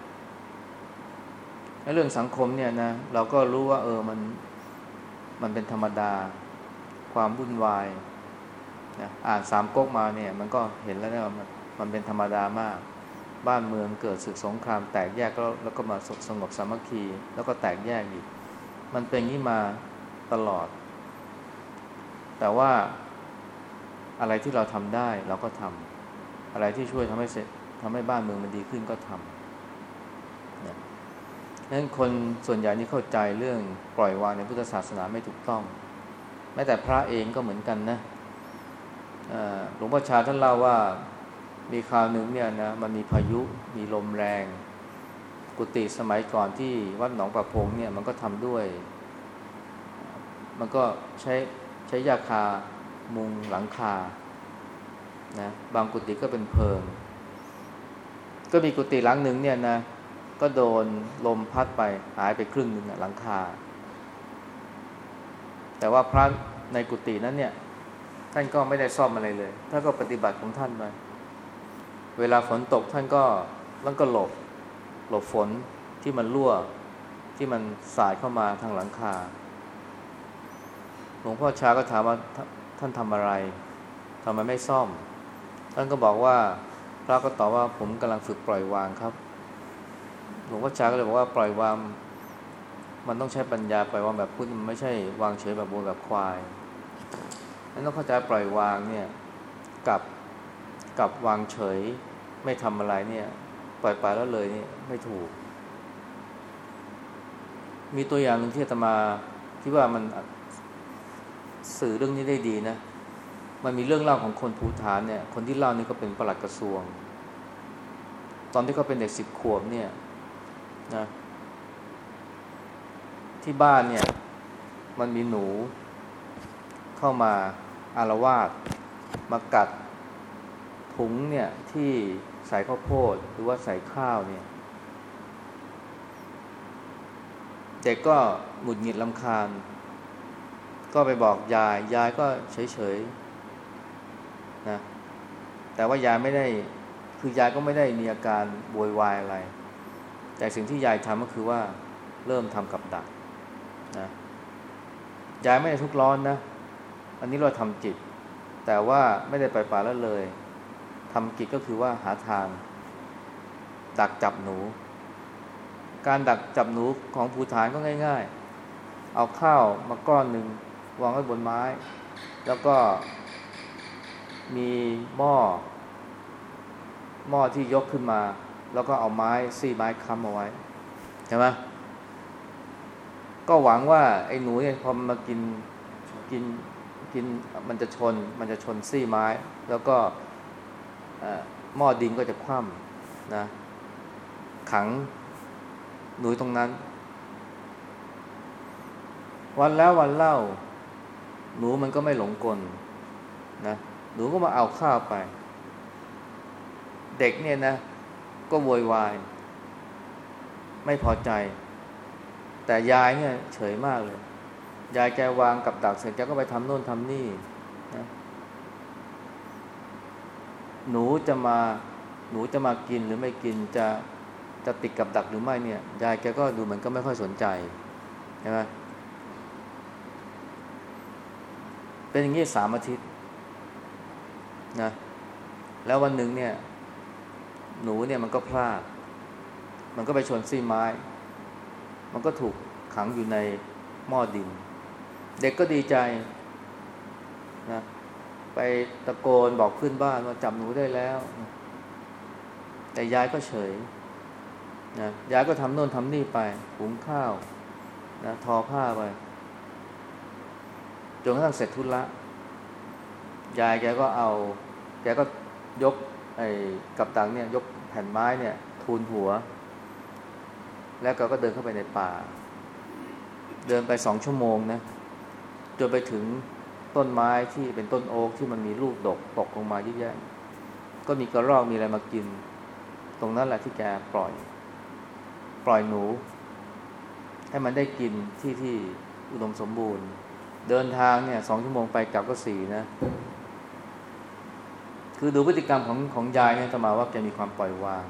เรื่องสังคมเนี่ยนะเราก็รู้ว่า เออมันมันเป็นธรรมดา ความวุ่นวายนะอ่านสามก๊กมาเนี่ย มันก็เห็นแล้วเนี่ยมันมันเป็นธรรมดามาก บ้านเมืองเกิดศึกสงครามแตกแยกแล้วแล้วก็มาสงบสามัคคี แล้วก็แตกแยกอีก มันเป็นอย่างนี้มาตลอด แต่ว่าอะไรที่เราทำได้เราก็ทำอะไรที่ช่วยทำให้เสร็จทำให้บ้านเมืองมันดีขึ้นก็ทำนะนั้นคนส่วนใหญ่นี่เข้าใจเรื่องปล่อยวางในพุทธศาสนาไม่ถูกต้อง แม้แต่พระเองก็เหมือนกันนะหลวงพ่อชาท่านเล่าว่า มีคราวหนึ่งเนี่ยนะมันมีพายุมีลมแรง กุฏิสมัยก่อนที่วัดหนองประพงเนี่ยมันก็ทำด้วย มันก็ใช้ใช้ยาคามุงหลังคานะบางกุฏิก็เป็นเพลิง ก็มีกุฏิหลังหนึ่งเนี่ยนะก็โดนลมพัดไปหายไปครึ่งหนึ่งหลังคา แต่ว่าพระในกุฏินั้นเนี่ยท่านก็ไม่ได้ซ่อมอะไรเลยท่านก็ปฏิบัติของท่านไป เวลาฝนตกท่านก็ท่านก็หลบ หลบฝนที่มันรั่ว ที่มันสายเข้ามาทางหลังคา หลวงพ่อชาก็ถามว่าท่านทำอะไรทำไมไม่ซ่อม ท่านก็บอกว่า พระก็ตอบว่าผมกำลังฝึกปล่อยวางครับ หลวงพ่อชาก็เลยบอกว่าปล่อยวางมันต้องใช้ปัญญาปล่อยวางแบบพุทธมันไม่ใช่วางเฉยแบบบัวแบบควายนั้นต้องเข้าใจปล่อยวางเนี่ยกับ กับวางเฉย ไม่ทำอะไรเนี่ย ปล่อยไปแล้วเลยเนี่ยไม่ถูก มีตัวอย่างหนึ่งที่อาตมาที่ว่ามันสื่อเรื่องนี้ได้ดีนะ มันมีเรื่องเล่าของคนภูฐานเนี่ย คนที่เล่านี่ก็เป็นประหลัดกระทรวง ตอนที่เขาเป็นเด็กสิบขวบเนี่ยนะที่บ้านเนี่ย มันมีหนูเข้ามาอารวาสมากัด ถุงเนี่ยที่ใส่ข้าวโพดหรือว่าใส่ข้าวเนี่ยเด็กก็หงุดหงิดลำคาญ ก็ไปบอกยาย ยายก็เฉยๆนะแต่ว่ายายไม่ได้คือยายก็ไม่ได้มีอาการบวยวายอะไร แต่สิ่งที่ยายทำก็คือว่าเริ่มทำกับดักนะยายไม่ได้ทุกร้อนนะ อันนี้เราทำจิต แต่ว่าไม่ได้ไปป่าแล้วเลย ทำกิจก็คือว่าหาทาง ดักจับหนู การดักจับหนูของภูฐานก็ง่าย ๆ เอาข้าวมาก้อนหนึ่งวางไว้บนไม้ แล้วก็มีหม้อ หม้อที่ยกขึ้นมา แล้วก็เอาไม้ซี่ไม้ค้ำเอาไว้ใช่ไหมก็หวังว่าไอ้หนูเนี่ยพอมากินกินกินมันจะชน มันจะชนซี่ไม้ แล้วก็ หม้อดินก็จะคว่ำนะ ขังหนูตรงนั้น วันแล้ววันเล่า หนูมันก็ไม่หลงกลนะหนูก็มาเอาข้าวไป เด็กเนี่ยนะ ก็โวยวาย ไม่พอใจ แต่ยายเนี่ยเฉยมากเลย ยายแกวางกับดักเสร็จแกก็ไปทำโน่นทำนี่นะ หนูจะมาหนูจะมากินหรือไม่กินจะจะติดกับดักหรือไม่เนี่ยยายแกก็ดูเหมือนก็ไม่ค่อยสนใจใช่ไหมเป็นอย่างนี้สามอาทิตย์นะแล้ววันหนึ่งเนี่ย หนูเนี่ยมันก็พลาด มันก็ไปชนซี่ไม้ มันก็ถูกขังอยู่ในหม้อดิน เด็กก็ดีใจ ไปตะโกนบอกขึ้นบ้านว่าจับหนูได้แล้ว แต่ยายก็เฉยนะยายก็ทำโน่นทำนี่ไปหุงข้าวนะทอผ้าไปจนกระทั่งเสร็จธุระยายแกก็เอา แกก็ยกไอ้กับตังเนี่ย ยกแผ่นไม้เนี่ย ทูลหัว แล้วก็ก็เดินเข้าไปในป่า เดินไปสองชั่วโมงนะจนไปถึง ต้นไม้ที่เป็นต้นโอ๊กที่มันมีลูกดกตกลงมาเยอะแยะก็มีกระรอกมีอะไรมากิน ตรงนั้นแหละที่แกปล่อย ปล่อยหนู ให้มันได้กินที่ที่อุดมสมบูรณ์ เดินทางเนี่ยสองชั่วโมงไปกลับก็สี่นะ คือดูพฤติกรรมของของยายเนี่ยจะมาว่าแกมีความปล่อยวาง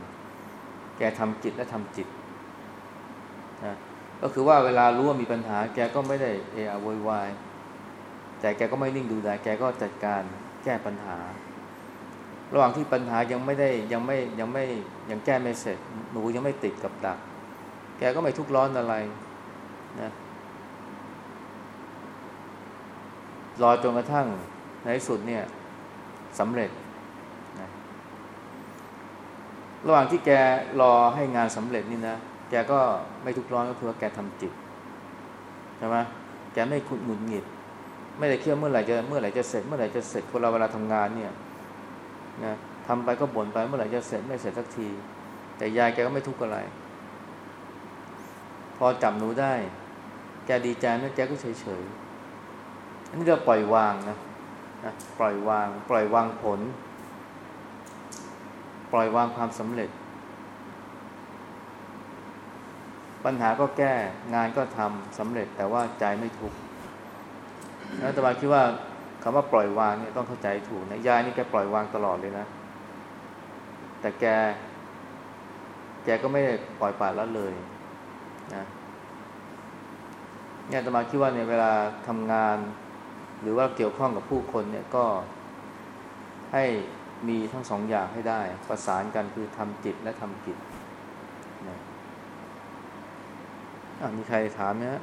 แกทำจิตและทำจิตนะก็คือว่าเวลารู้ว่ามีปัญหา แกก็ไม่ได้เอะอะโวยวาย แต่แกก็ไม่นิ่งดูดายแกก็จัดการแก้ปัญหา ระหว่างที่ปัญหายังไม่ได้ยังไม่ยังไม่ยังแก้ไม่เสร็จ หนูยังไม่ติดกับดัก แกก็ไม่ทุกร้อนอะไรนะรอจนกระทั่งในที่สุดเนี่ยสำเร็จนะระหว่างที่แกรอให้งานสำเร็จนี่นะแกก็ไม่ทุกร้อนก็คือว่าแกทำจิตใช่ไหมแกไม่ขุดหงุดหงิด ไม่ได้เครียดเมื่อไหร่จะเมื่อไหร่จะเสร็จเมื่อไหร่จะเสร็จคนเราเวลาทำงานเนี่ยนะทำไปก็บ่นไปเมื่อไหร่จะเสร็จไม่เสร็จสักที แต่ยายแกก็ไม่ทุกข์อะไร พอจับหนูได้แกดีใจนะแกก็เฉยเฉยๆอันนี้เราปล่อยวางนะนะปล่อยวาง ปล่อยวางผล ปล่อยวางความสำเร็จ ปัญหาก็แก้งานก็ทำสำเร็จแต่ว่าใจไม่ทุกข์ แล้วตมาคิดว่าคำว่าปล่อยวางเนี่ยต้องเข้าใจถูกนะยายนี่แกปล่อยวางตลอดเลยนะ แต่แก แกก็ไม่ได้ปล่อยปละละเลยนะเนี่ยตมาคิดว่าเนี่ยเวลาทำงาน หรือว่าเกี่ยวข้องกับผู้คนเนี่ยก็ให้มีทั้งสองอย่างให้ได้ ประสานกันคือทำจิตและทำกิจนะอะมีใครถามไหมฮะ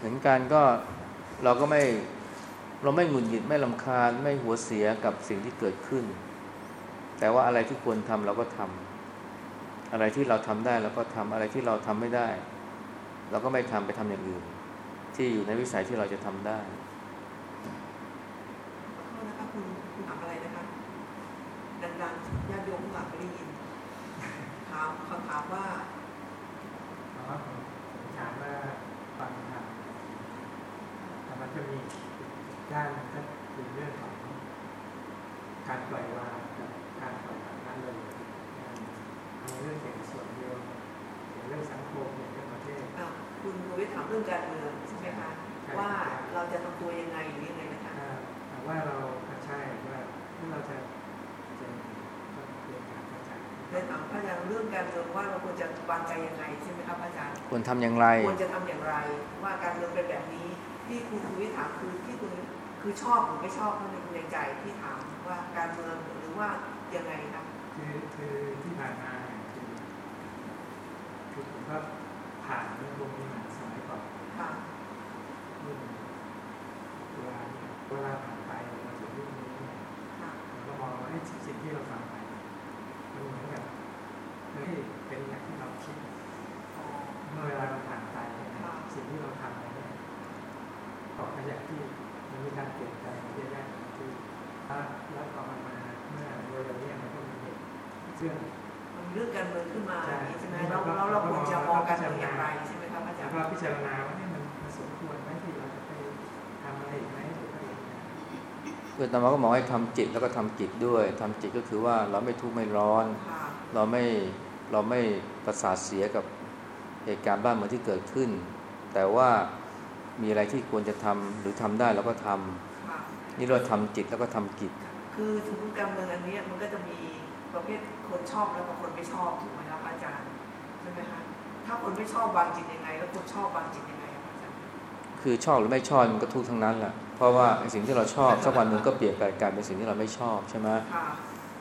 เหมือนกันก็เราก็ไม่เราไม่หงุดหงิดไม่ลำคาญ ไม่หัวเสียกับสิ่งที่เกิดขึ้น แต่ว่าอะไรที่ควรทำเราก็ทำอะไรที่เราทำได้เราก็ทำอะไรที่เราทำไม่ได้ เราก็ไม่ทำไปทำอย่างอื่น ที่อยู่ในวิสัยที่เราจะทำได้ ขอโทษนะคะคุณคุณถามอะไรนะคะดังๆญาติโยมหลับไม่ได้ยิน ถามเขาถามว่า อ๋อผมถามว่าฟังครับแต่มันจะมี ด้านหนึ่งก็คือเรื่องของการปล่อยวางกับการปล่อยแบบนั้นเลยเอาเรื่องเกี่ยวกับส่วนเดียวเกี่ยวกับเรื่องสังคมเกี่ยวกับประเทศอะคุณคุณวิทย์ถามเรื่องการเมืองใช่ไหมคะใช่ว่าเราจะทำตัวยังไงหรือยังไงนะคะอ่าแต่ว่าเราก็ใช่ว่าที่เราจะจะก็เรียนการเข้าใจเรื่องถามพระอาจารย์เรื่องการเมืองว่าเราควรจะวางใจยังไงใช่ไหมครับพระอาจารย์ควรทำอย่างไร ควรจะทำอย่างไร ว่าการเมืองเป็นแบบนี้ที่คุณคุณวิทย์ถามคือที่คุณ คือชอบหรือไม่ชอบเท่านั้นในใจที่ถามว่าการเมืองหรือว่ายังไงครับคือคือที่ผ่านมาเนี่ยคือคือผมก็ผ่านเรื่องพวกนี้มาสมัยก่อนค่ะรุ่นเวลาเนี่ยเวลาผ่าน จาแล้รวย์ก็พิจารณาว่าเนี่ยมันมันสมควรไหมที่เราจะไปทำอะไรอีกไหมหรืออะไรอย่างเงี้ยคือธรรมะก็มองให้ทำจิตแล้วก็ทำจิตด้วยทำจิตก็คือว่าเราไม่ทุกข์ไม่ร้อนค่ะเราไม่เราไม่ประสาทเสียกับเหตุการณ์บ้านเมืองที่เกิดขึ้น แต่ว่ามีอะไรที่ควรจะทำหรือทำได้เราก็ทำค่ะนี่เราทำจิตแล้วก็ทำกิจ คือถึงการเมืองอันเนี้ยมันก็จะมีประเภทคนชอบแล้วก็คนไม่ชอบถูกไหมครับอาจารย์ใช่ไหมคะ ถ้าคนไม่ชอบวางจิตยังไง แล้วคนชอบวางจิตยังไงครับอาจารย์คือชอบหรือไม่ชอบมันก็ทุกข์ทั้งนั้นแหละเพราะว่าไอ้สิ่งที่เราชอบสักวันหนึ่งก็เปลี่ยนไปกลายเป็นสิ่งที่เราไม่ชอบใช่ไหมค่ะ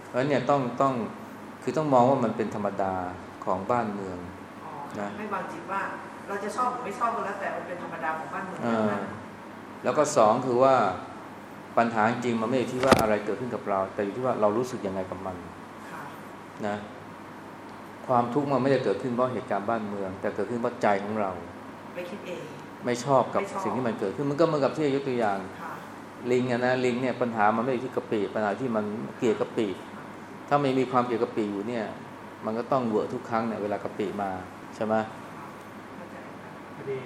เพราะฉะนั้นเนี่ยต้องต้องคือต้องมองว่ามันเป็นธรรมดาของบ้านเมืองอ๋อนะไม่วางจิตว่าเราจะชอบหรือไม่ชอบก็แล้วแต่มันเป็นธรรมดาของบ้านเมืองเอเท่าอนั้นแล้วก็สองคือว่าปัญหาจริงๆมันไม่ได้อยู่ที่ว่าอะไรเกิดขึ้นกับเรา แต่อยู่ที่ว่าเรารู้สึกยังไงกับมันค่ะนะ ความทุกข์มันไม่ได้เกิดขึ้นเพราะเหตุการณ์บ้านเมือง แต่เกิดขึ้นเพราะใจของเรา ไม่คิดเอง ไม่ชอบกับไม่ชอบสิ่งที่มันเกิดขึ้นมันก็เหมือนกับที่ยกตัวอย่างค่ะลิงอะนะลิงเนี่ยปัญหามันไม่ได้อยู่ที่กะปิปัญหาที่มันเกลียดกะปิถ้าไม่มีความเกลียดกะปิอยู่เนี่ย มันก็ต้องเวอร์ทุกครั้งเนี่ยเวลากะปิมาใช่ไหมเข้าใจครับพอดี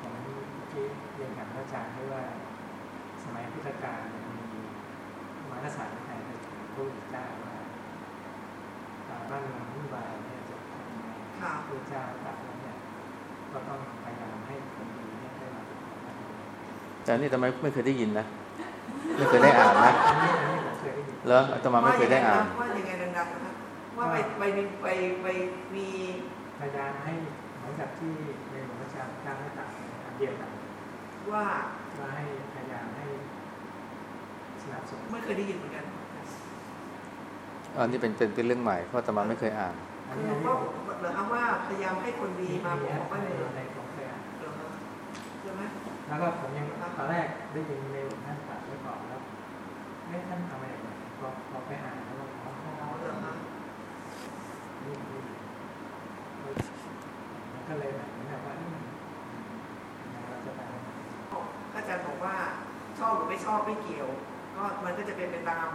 ผมเมื่อกี้เรียนถามพระอาจารย์ด้วยว่า สมัยพุทธกาลเนี่ยมีมารสารไทยไปถึงพระพุทธเจ้าว่าอ่าบ้านเมือง แต่นี่ทำไมไม่เคยได้ยินนะ ไม่เคยได้อ่านนะอันนี้อันนี้ผมเคยได้ยินแล้วอาตมาไม่เคยได้อ่านว่ายังไงดังๆนะคะว่าไปไปมีไปไปมีพยายามให้เหมือนกับที่ในหลวงรัชกาลที่เก้าให้ตรัสอันเดียวกันว่าว่าให้พยายามให้สนับสนุนไม่เคยได้ยินเหมือนกันอันนี้เป็นเป็นเป็นเรื่องใหม่เพราะอาตมาไม่เคยอ่านอันคือนี้อันนี้ว่าผมเหรอคะว่าพยายามให้คนดีมาปกป้องบ้านเมืองใน แล้วก็ผมยังตอนแรกได้ยินในหลวงท่านตรัสไว้ก่อนแล้วไม่ท่านทำอะไรเลยพอพอไปอ่านแล้วว่าอ๋ออ๋อเหรอคะนี่นี่มันก็เลยแบบเหมือนกับว่าอืมเราจะไปก็อาจารย์บอกว่าชอบหรือไม่ชอบไม่เกี่ยว ก็มันก็จะเป็นไปตาม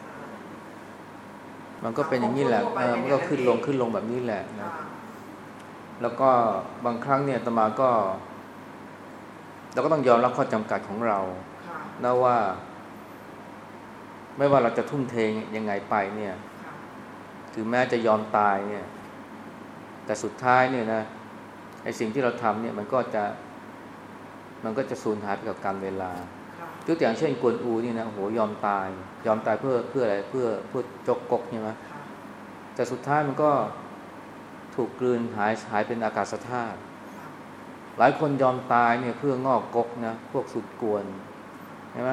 เอ่อมันก็เป็นอย่างนี้แหละเออมันก็ขึ้นลงขึ้นลงแบบนี้แหละนะค่ะแล้วก็บางครั้งเนี่ยอาตมาก็ เราก็ต้องยอมรับข้อจำกัดของเราค่ะนะว่า ไม่ว่าเราจะทุ่มเทยังไงไปเนี่ยค่ะถึงแม้จะยอมตายเนี่ย แต่สุดท้ายเนี่ยนะไอสิ่งที่เราทำเนี่ยมันก็จะ มันก็จะสูญหายไปกับการเวลาค่ะยกตัวอย่างเช่นกวนอูนี่นะโอ้โหยอมตาย ยอมตายเพื่อเพื่ออะไรเพื่อเพื่อจกกกใช่ไหมค่ะแต่สุดท้ายมันก็ถูกกลืนหายหายเป็นอากาศธาตุค่ะ หลายคนยอมตายเนี่ยเพื่องอกกกนะ พวกสุดกวนใช่ไหม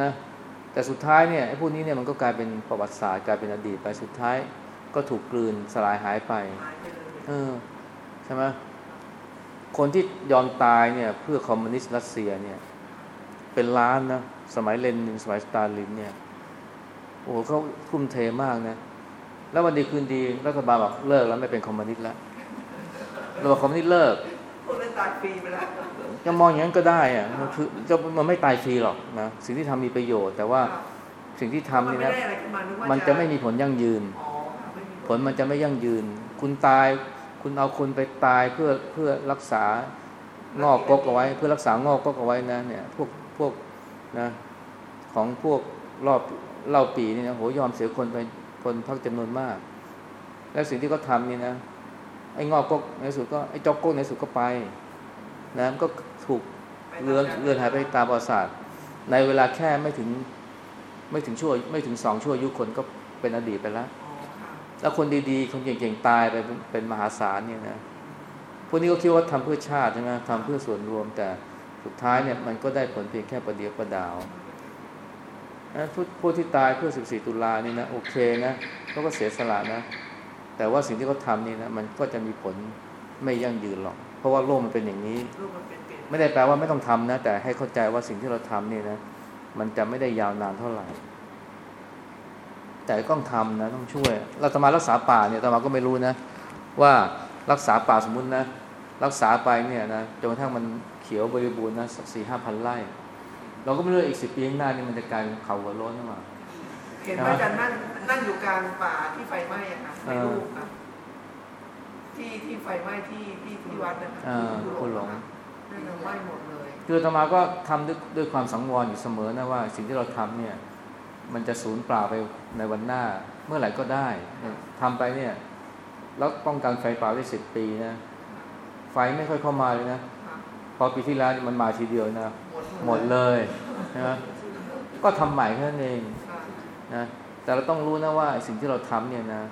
นะ แต่สุดท้ายเนี่ยไอ้พวกนี้เนี่ยมันก็กลายเป็นประวัติศาสตร์กลายเป็นอดีตไปสุดท้าย ก็ถูกกลืนสลายหายไป เออใช่ไหมคนที่ยอมตายเนี่ย เพื่อคอมมิวนิสต์รัสเซียเนี่ย เป็นล้านนะสมัยเลนินสมัยสตาลินเนี่ยโอ้โหเขาทุ่มเทมากนะ แล้ววันดีคืนดีรัฐบาลบอกเลิกแล้วไม่เป็นคอมมิวนิสต์แล้ว เราบอกคอมมิวนิสต์เลิกพวกนั้นตายฟรีไปแล้วจะมองอย่างนั้นก็ได้อะมันคือจะมันไม่ตายฟรีหรอกนะสิ่งที่ทำมีประโยชน์ แต่ว่าสิ่งที่ทำมันนี่ไม่นะได้อะไรขึ้นมานึกว่ามันจะไม่มีผลยั่งยืนอ๋อค่ะไม่มีผลมันจะไม่ยั่งยืน คุณตายคุณเอาคนไปตายเพื่อเพื่อรักษางอกกกเอาไว้ เพื่อรักษางอกกกเอาไว้นะเนี่ยพวกพวกนะของพวกรอบเล่าปีนี่นะโหยอมเสียคนไปคนพักจำนวนมาก แล้วสิ่งที่เขาทำนี่นะ ไอ้งอกกกในสุดก็ไอ้จอกกกในสุดก็ไปนะมันก็ถูกเลือนเลือนหายไปตามประวัติศาสตร์ในเวลาแค่ไม่ถึงไม่ถึงชั่วไม่ถึงสองชั่วอายุคนก็เป็นอดีตไปแล้ว แล้วคนดีๆ คนเก่งๆ ตายไปเป็นมหาศาลเนี่ยนะพวกนี้ก็คิดว่าทำเพื่อชาติใช่ไหมทำเพื่อส่วนรวมแต่สุดท้ายเนี่ยมันก็ได้ผลเพียงแค่ประเดียวประดาวนะพวกพวกที่ตายเพื่อ 14 ตุลานี่นะโอเคนะเขาก็เสียสละนะ แต่ว่าสิ่งที่เขาทำนี่นะมันก็จะมีผลไม่ยั่งยืนหรอก เพราะว่าโลกมันเป็นอย่างนี้รูปมันเป็นเปลี่ยนไม่ได้แปลว่าไม่ต้องทำนะ แต่ให้เข้าใจว่าสิ่งที่เราทำนี่นะ มันจะไม่ได้ยาวนานเท่าไหร่ แต่ต้องทำนะต้องช่วย เราจะมารักษาป่าเนี่ยตมาก็ไม่รู้นะ ว่ารักษาป่าสมมุตินะ รักษาไปเนี่ยนะจนกระทั่งมันเขียวบริบูรณ์นะสักสี่ห้าพันไร่เราก็ไม่รู้ว่าอีกสิบปีข้างหน้านี่มันจะกลายเป็นเขาหัวโล้นหรือเปล่าเห็นพระอาจารย์นั่ง นั่งอยู่กลางป่าที่ไฟไหม้อะค่ะในรูปค่ะที่ที่ไฟไหม้ที่ที่ที่วัดนะคะอ่าที่ผู้หลงอะนั่นน่ะไหม้หมดเลยคืออาตมาก็ทำด้วยด้วยความสังวรอยู่เสมอนะว่า สิ่งที่เราทำเนี่ย มันจะสูญเปล่าไปในวันหน้า เมื่อไหร่ก็ได้เนี่ยทำไปเนี่ยแล้วป้องกันไฟป่าได้สิบปีนะไฟไม่ค่อยเข้ามาเลยนะค่ะพอปีที่แล้วมันมาทีเดียวนะหมดหมดเลยนะก็ทำใหม่แค่นั้นเองค่ะนะ แต่เราต้องรู้นะว่าสิ่งที่เราทำเนี่ยนะ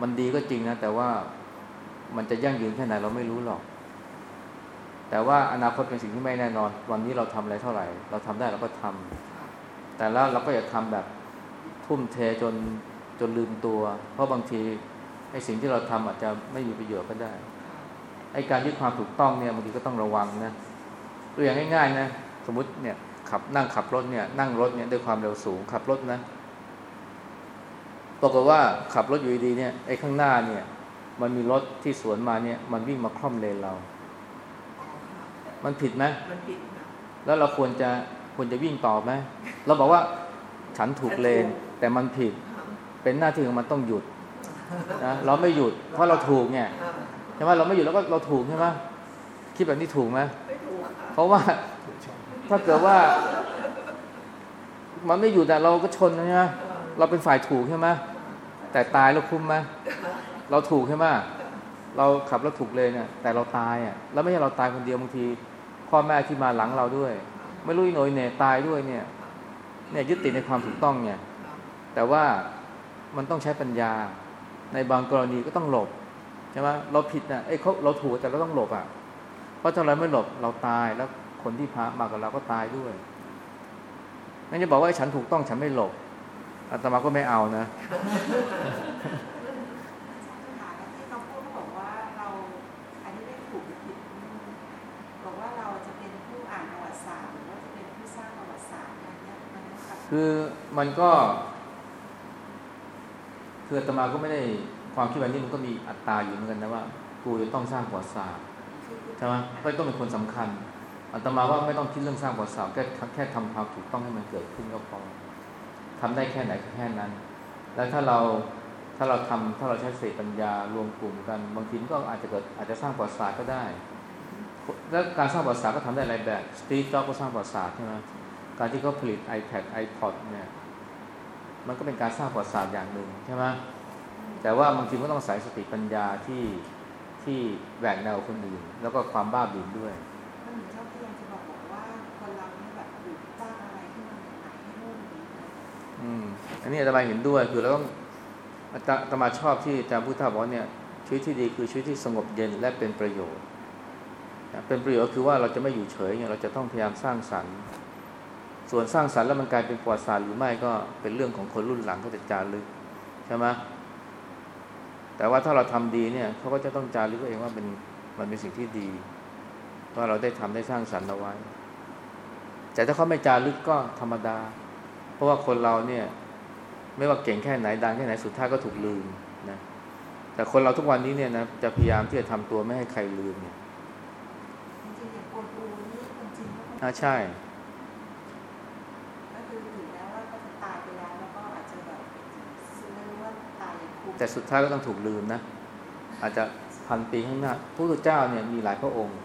มันดีก็จริงนะ แต่ว่ามันจะยั่งยืนแค่ไหนเราไม่รู้หรอก แต่ว่าอนาคตเป็นสิ่งที่ไม่แน่นอน วันนี้เราทำอะไรเท่าไหร่ เราทำได้เราก็ทำแต่แล้วเราก็อย่าทำแบบทุ่มเทจนจนลืมตัว เพราะบางทีไอ้สิ่งที่เราทำอาจจะไม่มีประโยชน์ก็ได้ไอ้การยึดความถูกต้องเนี่ยบางทีก็ต้องระวังนะตัวอย่างง่ายๆนะ สมมติเนี่ยขับนั่งขับรถเนี่ยนั่งรถเนี่ยด้วยความเร็วสูงขับรถนะ ปรากฏว่าขับรถอยู่ดีๆเนี่ยไอ้ข้างหน้าเนี่ย มันมีรถที่สวนมาเนี่ย มันวิ่งมาคล่อมเลนเราอ๋อค่ะมันผิดไหมมันผิดค่ะแล้วเราควรจะควรจะวิ่งต่อไหมเราบอกว่าฉันถูกเลน แต่มันผิดค่ะเป็นหน้าที่ของมันต้องหยุดนะเราไม่หยุด เพราะเราถูกเนี่ยค่ะใช่ไหมเราไม่หยุดแล้วก็เราถูกใช่ไหมคิดแบบนี้ถูกไหมไม่ถูกค่ะเพราะว่าถ้าเกิดว่า มันไม่หยุดแต่เราก็ชนใช่ไหมเราเป็นฝ่ายถูกใช่ไหม แต่ตายแล้วคุ้มไหมเราถูกใช่ไหมเราขับแล้วถูกเลยเนี่ยแต่เราตายอะแล้วไม่ใช่เราตายคนเดียวบางที พ่อแม่ที่มาหลังเราด้วย ไม่รู้อีโหนยเนี่ยตายด้วยเนี่ย เนี่ยยึดติดในความถูกต้องเนี่ย แต่ว่ามันต้องใช้ปัญญา ในบางกรณีก็ต้องหลบใช่ไหมเราผิดนะเอ้เขาเราถูกแต่เราต้องหลบอะเพราะถ้าเราไม่หลบเราตายแล้วคนที่พามากับเราก็ตายด้วยนั่นจะบอกว่าฉันถูกต้องฉันไม่หลบ อาตมาก็ไม่เอานะที่เขาพูดเขาบอกว่าเราอันนี้ไม่ถูกหรือผิดอืมบอกว่าเราจะเป็นผู้อ่านประวัติศาสตร์หรือว่าจะเป็นผู้สร้างประวัติศาสตร์อะไรเงี้ยมันนะครับคือมันก็คืออาตมาก็ไม่ได้ความคิดแบบนี้มันก็มีอัตราอยู่เหมือนกันนะว่ากูจะต้องสร้างประวัติศาสตร์คือคือใช่ไหมก็ต้องเป็นคนสำคัญอาตมาว่าไม่ต้องคิดเรื่องสร้างประวัติศาสตร์แค่แค่ทำความถูกต้องให้มันเกิดขึ้นก็พอ ทำได้แค่ไหนก็แค่นั้น แล้วถ้าเราถ้าเราทำถ้าเราใช้สติปัญญารวมกลุ่มกัน บางทีก็อาจจะเกิดอาจจะสร้างประวัติศาสตร์ก็ได้ แล้วการสร้างประวัติศาสตร์ก็ทำได้หลายแบบสตีฟจ็อบก็สร้างประวัติศาสตร์ใช่ไหมการที่เขาผลิต iPad iPod เนี่ยมันก็เป็นการสร้างประวัติศาสตร์อย่างหนึ่งใช่ไหมแต่ว่าบางทีก็ต้องใส่สติปัญญาที่ที่แหวกแนวคนอื่น แล้วก็ความบ้าบิ่นด้วย อันนี้อาตมาเห็นด้วยคือเราต้องอาตมาชอบที่อาจารย์พุทธาบอกเนี่ยชีวิตที่ดีคือชีวิตที่สงบเย็นและเป็นประโยชน์เป็นประโยชน์คือว่าเราจะไม่อยู่เฉยเนี่ยเราจะต้องพยายามสร้างสรรค์ ส่วนสร้างสรรค์แล้วมันกลายเป็นประวัติศาสตร์หรือไม่ก็เป็นเรื่องของคนรุ่นหลังเขาจะจารึกใช่ไหมแต่ว่าถ้าเราทำดีเนี่ยเขาก็จะต้องจารึกเองว่าเป็นมันเป็นสิ่งที่ดีว่าเราได้ทำได้สร้างสรรค์เอาไว้ แต่ถ้าเขาไม่จารึกก็ธรรมดา เพราะว่าคนเราเนี่ย ไม่ว่าเก่งแค่ไหนดังแค่ไหนสุดท้ายก็ถูกลืมนะแต่คนเราทุกวันนี้เนี่ยนะจะพยายามที่จะทำตัวไม่ให้ใครลืมเนี่ยจริงๆอย่างกวนอูนี่คนจริงก็คงอ่าใช่ก็คือถึงแม้ว่าเขาจะตายไปแล้วแล้วก็อาจจะแบบไม่รู้ว่าตายอย่างคุ้มแต่สุดท้ายก็ต้องถูกลืมนะ อาจจะพันปีข้างหน้าพระพุทธเจ้าเนี่ยมีหลายพระองค์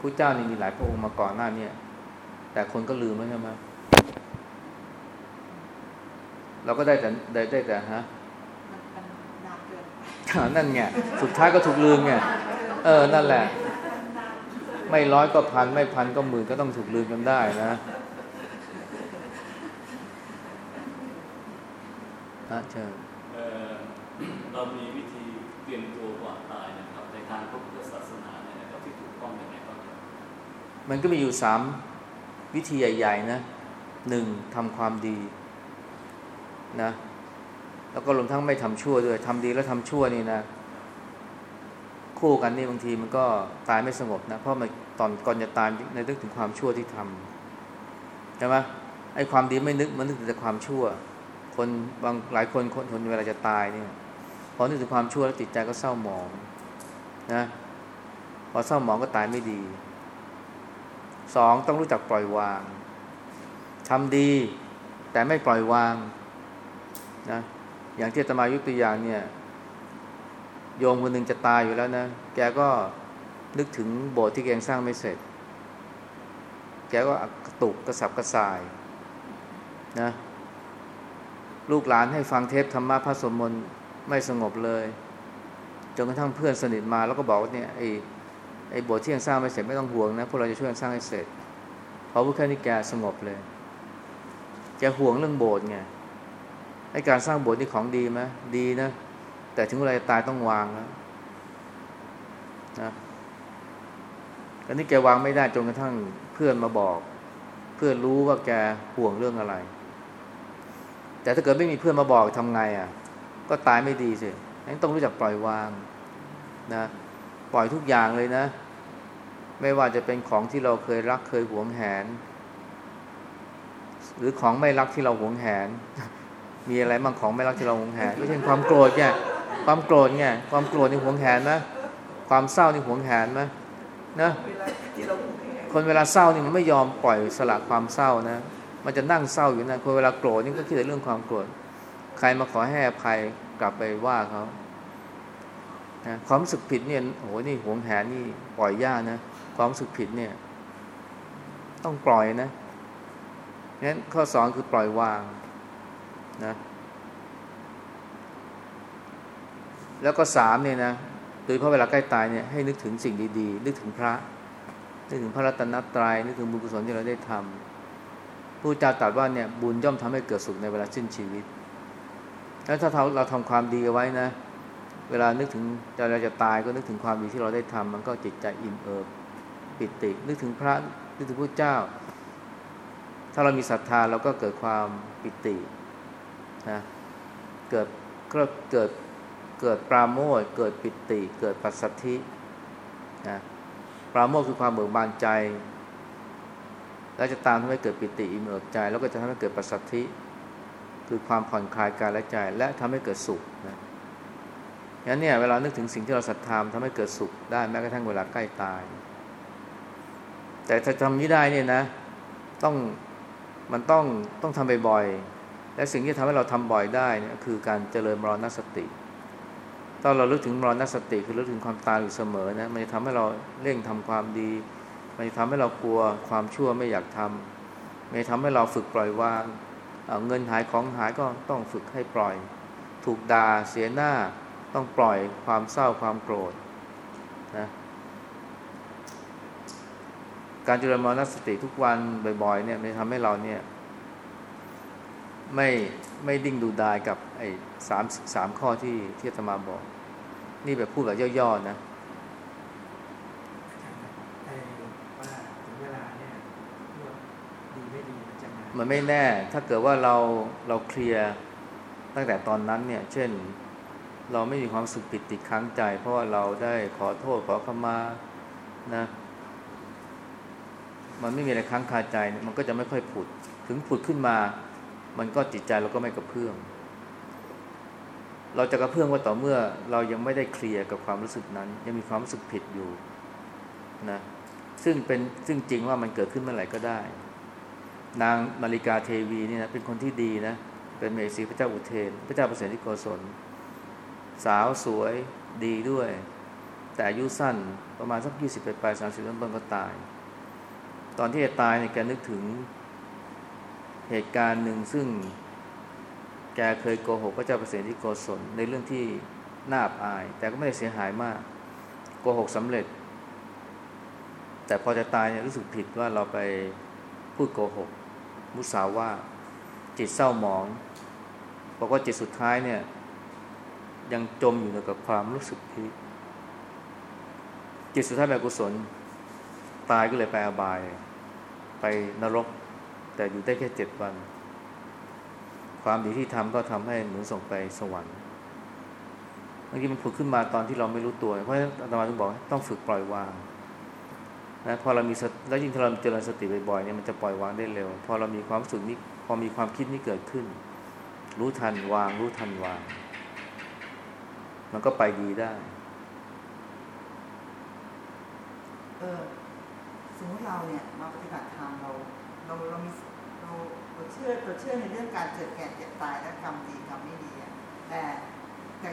พระเจ้านี่มีหลายพระองค์มาก่อนหน้าเนี่ยแต่คนก็ลืมแล้วใช่ไหม เราก็ได้แต่ได้ได้แต่ฮะมันมันนานเกินไปนั่นไงสุดท้ายก็ถูกลืมไงเออ นั่นแหละ ไม่ร้อยก็พัน ไม่พันก็หมื่นก็ต้องถูกลืมกันได้นะนะเชิญเอ่อเรามีวิธีเตรียมตัวก่อนตายนะครับ ในทางพระพุทธศาสนาเนี่ยนะครับที่ถูกต้องยังไงบ้างครับมันก็มีอยู่สามวิธีใหญ่ ๆ นะหนึ่งทำความดี นะแล้วก็รวมทั้งไม่ทำชั่วด้วยทำดีแล้วทำชั่วนี่นะ คู่กันนี่บางทีมันก็ตายไม่สงบนะเพราะมันตอนก่อนจะตายในนึกถึงความชั่วที่ทำใช่ไหมไอ้ความดีไม่นึกมันนึกถึงแต่ความชั่ว คนบางหลายคนคนคนเวลาจะตายเนี่ยพอนึกถึงความชั่วแล้วจิตใจก็เศร้าหมองนะพอเศร้าหมองก็ตายไม่ดีสองต้องรู้จักปล่อยวางทำดี แต่ไม่ปล่อยวาง นะอย่างที่อาตมายกตัวอย่างเนี่ย โยมคนหนึ่งจะตายอยู่แล้วนะ แกก็นึกถึงโบสถ์ที่แกยังสร้างไม่เสร็จ แกก็กระตุกกระสับกระส่ายนะลูกหลานให้ฟังเทปธรรมะพระสวดมนไม่สงบเลย จนกระทั่งเพื่อนสนิทมาแล้วก็บอกว่าเนี่ยไอ้ไอ้โบสถ์ที่ยังสร้างไม่เสร็จไม่ต้องห่วงนะพวกเราจะช่วยกันสร้างให้เสร็จพอพูดแค่นี้แกสงบเลยแกห่วงเรื่องโบสถ์ไง ไอ้การสร้างโบสถ์นี่ของดีไหมดีนะ แต่ถึงเวลาจะตายต้องวางแล้วนะอันนี้แกวางไม่ได้จนกระทั่งเพื่อนมาบอก เพื่อนรู้ว่าแกห่วงเรื่องอะไร แต่ถ้าเกิดไม่มีเพื่อนมาบอกทำไงอะ ก็ตายไม่ดีสิงั้นต้องรู้จักปล่อยวางนะ ปล่อยทุกอย่างเลยนะ ไม่ว่าจะเป็นของที่เราเคยรักเคยหวงแหน หรือของไม่รักที่เราหวงแหน มีอะไรบางของไม่รักที่เราหวงแหนไม่ใช่นความโกรธเนี่ยความโกรธเนี่ยความโกรธนี่หวงแหนไหมความเศร้านี่หวงแหนไหมนะเวลาที่เราหูแหงคนเวลาเศร้านี่มันไม่ยอมปล่อยสละความเศร้านะ มันจะนั่งเศร้าอยู่นะคนเวลาโกรธนี่ก็คิดแต่เรื่องความโกรธใครมาขอให้อภัยกลับไปว่าเขานะความรู้สึกผิดเนี่ยโอ้โหนี่หวงแหนนี่ปล่อยยากนะความรู้สึกผิดเนี่ย ต้องปล่อยนะงั้นข้อสองคือปล่อยวาง นะแล้วก็สามเนี่ยนะโดยเฉพาะเวลาใกล้ตายเนี่ยให้นึกถึงสิ่งดีๆ นึกถึงพระ นึกถึงพระรัตนตรยัยนึกถึงบุญกุศลที่เราได้ทำผู้เจ้าตรัสว่าเนี่ยบุญย่อมทำให้เกิดสุขในเวลาสิ้นชีวิต แล้วถ้าเราเราทำความดีเอาไว้นะ เวลานึกถึงจเราจะตายก็นึกถึงความดีที่เราได้ทำมันก็จิตใจอิ่มเอิบปิติ นึกถึงพระนึกถึงพระเจ้า ถ้าเรามีศรัทธาเราก็เกิดความปิติ นะเกิดก็เกิดเกิดปราโมทเกิดปิติ เกิดปัสสัทธินะปราโมทคือความเบิกบานใจ แล้วจะตามทำให้เกิดปิติอิ่มเอิบใจ แล้วก็จะทำให้เกิดปัสสัทธิ คือความผ่อนคลายกายและใจ และทำให้เกิดสุขนะงั้นเนี่ยเวลานึกถึงสิ่งที่เราศรัทธามทำให้เกิดสุขได้แม้กระทั่งเวลาใกล้ตาย แต่ถ้าทำนี้ได้เนี่ยนะ ต้องมันต้องต้องทำบ่อยๆ และสิ่งที่ทำให้เราทำบ่อยได้เนี่ยคือการเจริญมรณสติตอนเราลึกถึงมรณสติคือลึกถึงความตายอยู่เสมอนะมันจะทำให้เราเร่งทำความดี มันจะทำให้เรากลัวความชั่วไม่อยากทำมันจะทำให้เราฝึกปล่อยวางเาเงินหายของหายก็ต้องฝึกให้ปล่อย ถูกด่าเสียหน้าต้องปล่อยความเศร้าความโกรธนะการเจริญมรณสติทุกวันบ่อยๆเนี่ยมันทำให้เราเนี่ย ไม่ไม่ดิ้งดูดายกับไอ้สามสามข้อที่ที่อาตมาบอก นี่แบบพูดแบบย่อๆนะไอ้ว่าถึงเวลาเนี่ยพวกดีไม่ดีมันจะมามันไม่แน่ ถ้าเกิดว่าเราเราเคลียร์ตั้งแต่ตอนนั้นเนี่ย เช่น เราไม่มีความรู้สึกปิดติดค้างใจ เพราะว่าเราได้ขอโทษขอขมานะ มันไม่มีอะไรค้างคาใจเนี่ยมันก็จะไม่ค่อยผุด ถึงผุดขึ้นมา มันก็จิตใจเราก็ไม่กระเพื่อมเราจะกระเพื่อมก็ต่อเมื่อเรายังไม่ได้เคลียร์กับความรู้สึกนั้น ยังมีความรู้สึกผิดอยู่นะซึ่งเป็นซึ่งจริงว่ามันเกิดขึ้นเมื่อไหร่ก็ได้ นางมาริกาเทวีนี่นะเป็นคนที่ดีนะเป็นเมสีพระเจ้าอุเทน พระเจ้าประเสริฐที่โกศล สาวสวยดีด้วย แต่อายุสั้นประมาณสักยี่สิบไปปลายสามสิบต้นๆก็ตาย ตอนที่จะตายเนี่ยแกนึกถึง เหตุการณ์หนึ่งซึ่งแกเคยโกหกพระเจ้าประเสริฐที่โกศลในเรื่องที่น่าอับอาย แต่ก็ไม่ได้เสียหายมากโกหกสำเร็จ แต่พอจะตายเนี่ยรู้สึกผิดว่าเราไปพูดโกหก มุสาว่าจิตเศร้าหมองบอกว่าจิตสุดท้ายเนี่ย ยังจมอยู่กับความรู้สึกผิดจิตสุดท้ายแบบกุศล ตายก็เลยไปอบาย ไปนรก แต่อยู่ได้แค่เจ็ดวัน ความดีที่ทำก็ทำให้เหมือนส่งไปสวรรค์บางทีมันผุดขึ้นมาตอนที่เราไม่รู้ตัว เพราะฉะนั้นอาตมาถึงบอกให้ต้องฝึกปล่อยวางนะพอเรามีสติแล้วยิ่งถ้าเราเจริญสติบ่อยๆเนี่ยมันจะปล่อยวางได้เร็ว พอเรามีความสึกนี้พอมีความคิดนี้เกิดขึ้น รู้ทันวาง รู้ทันวาง มันก็ไปดีได้ เออสมมติเราเนี่ยมาปฏิบัติธรรมเราเราเรามี ชื่อตัวเชื่อในเรื่องการเกิดแก่เจ็บตายและกรรมดีกรรมไม่ดีแต่แต่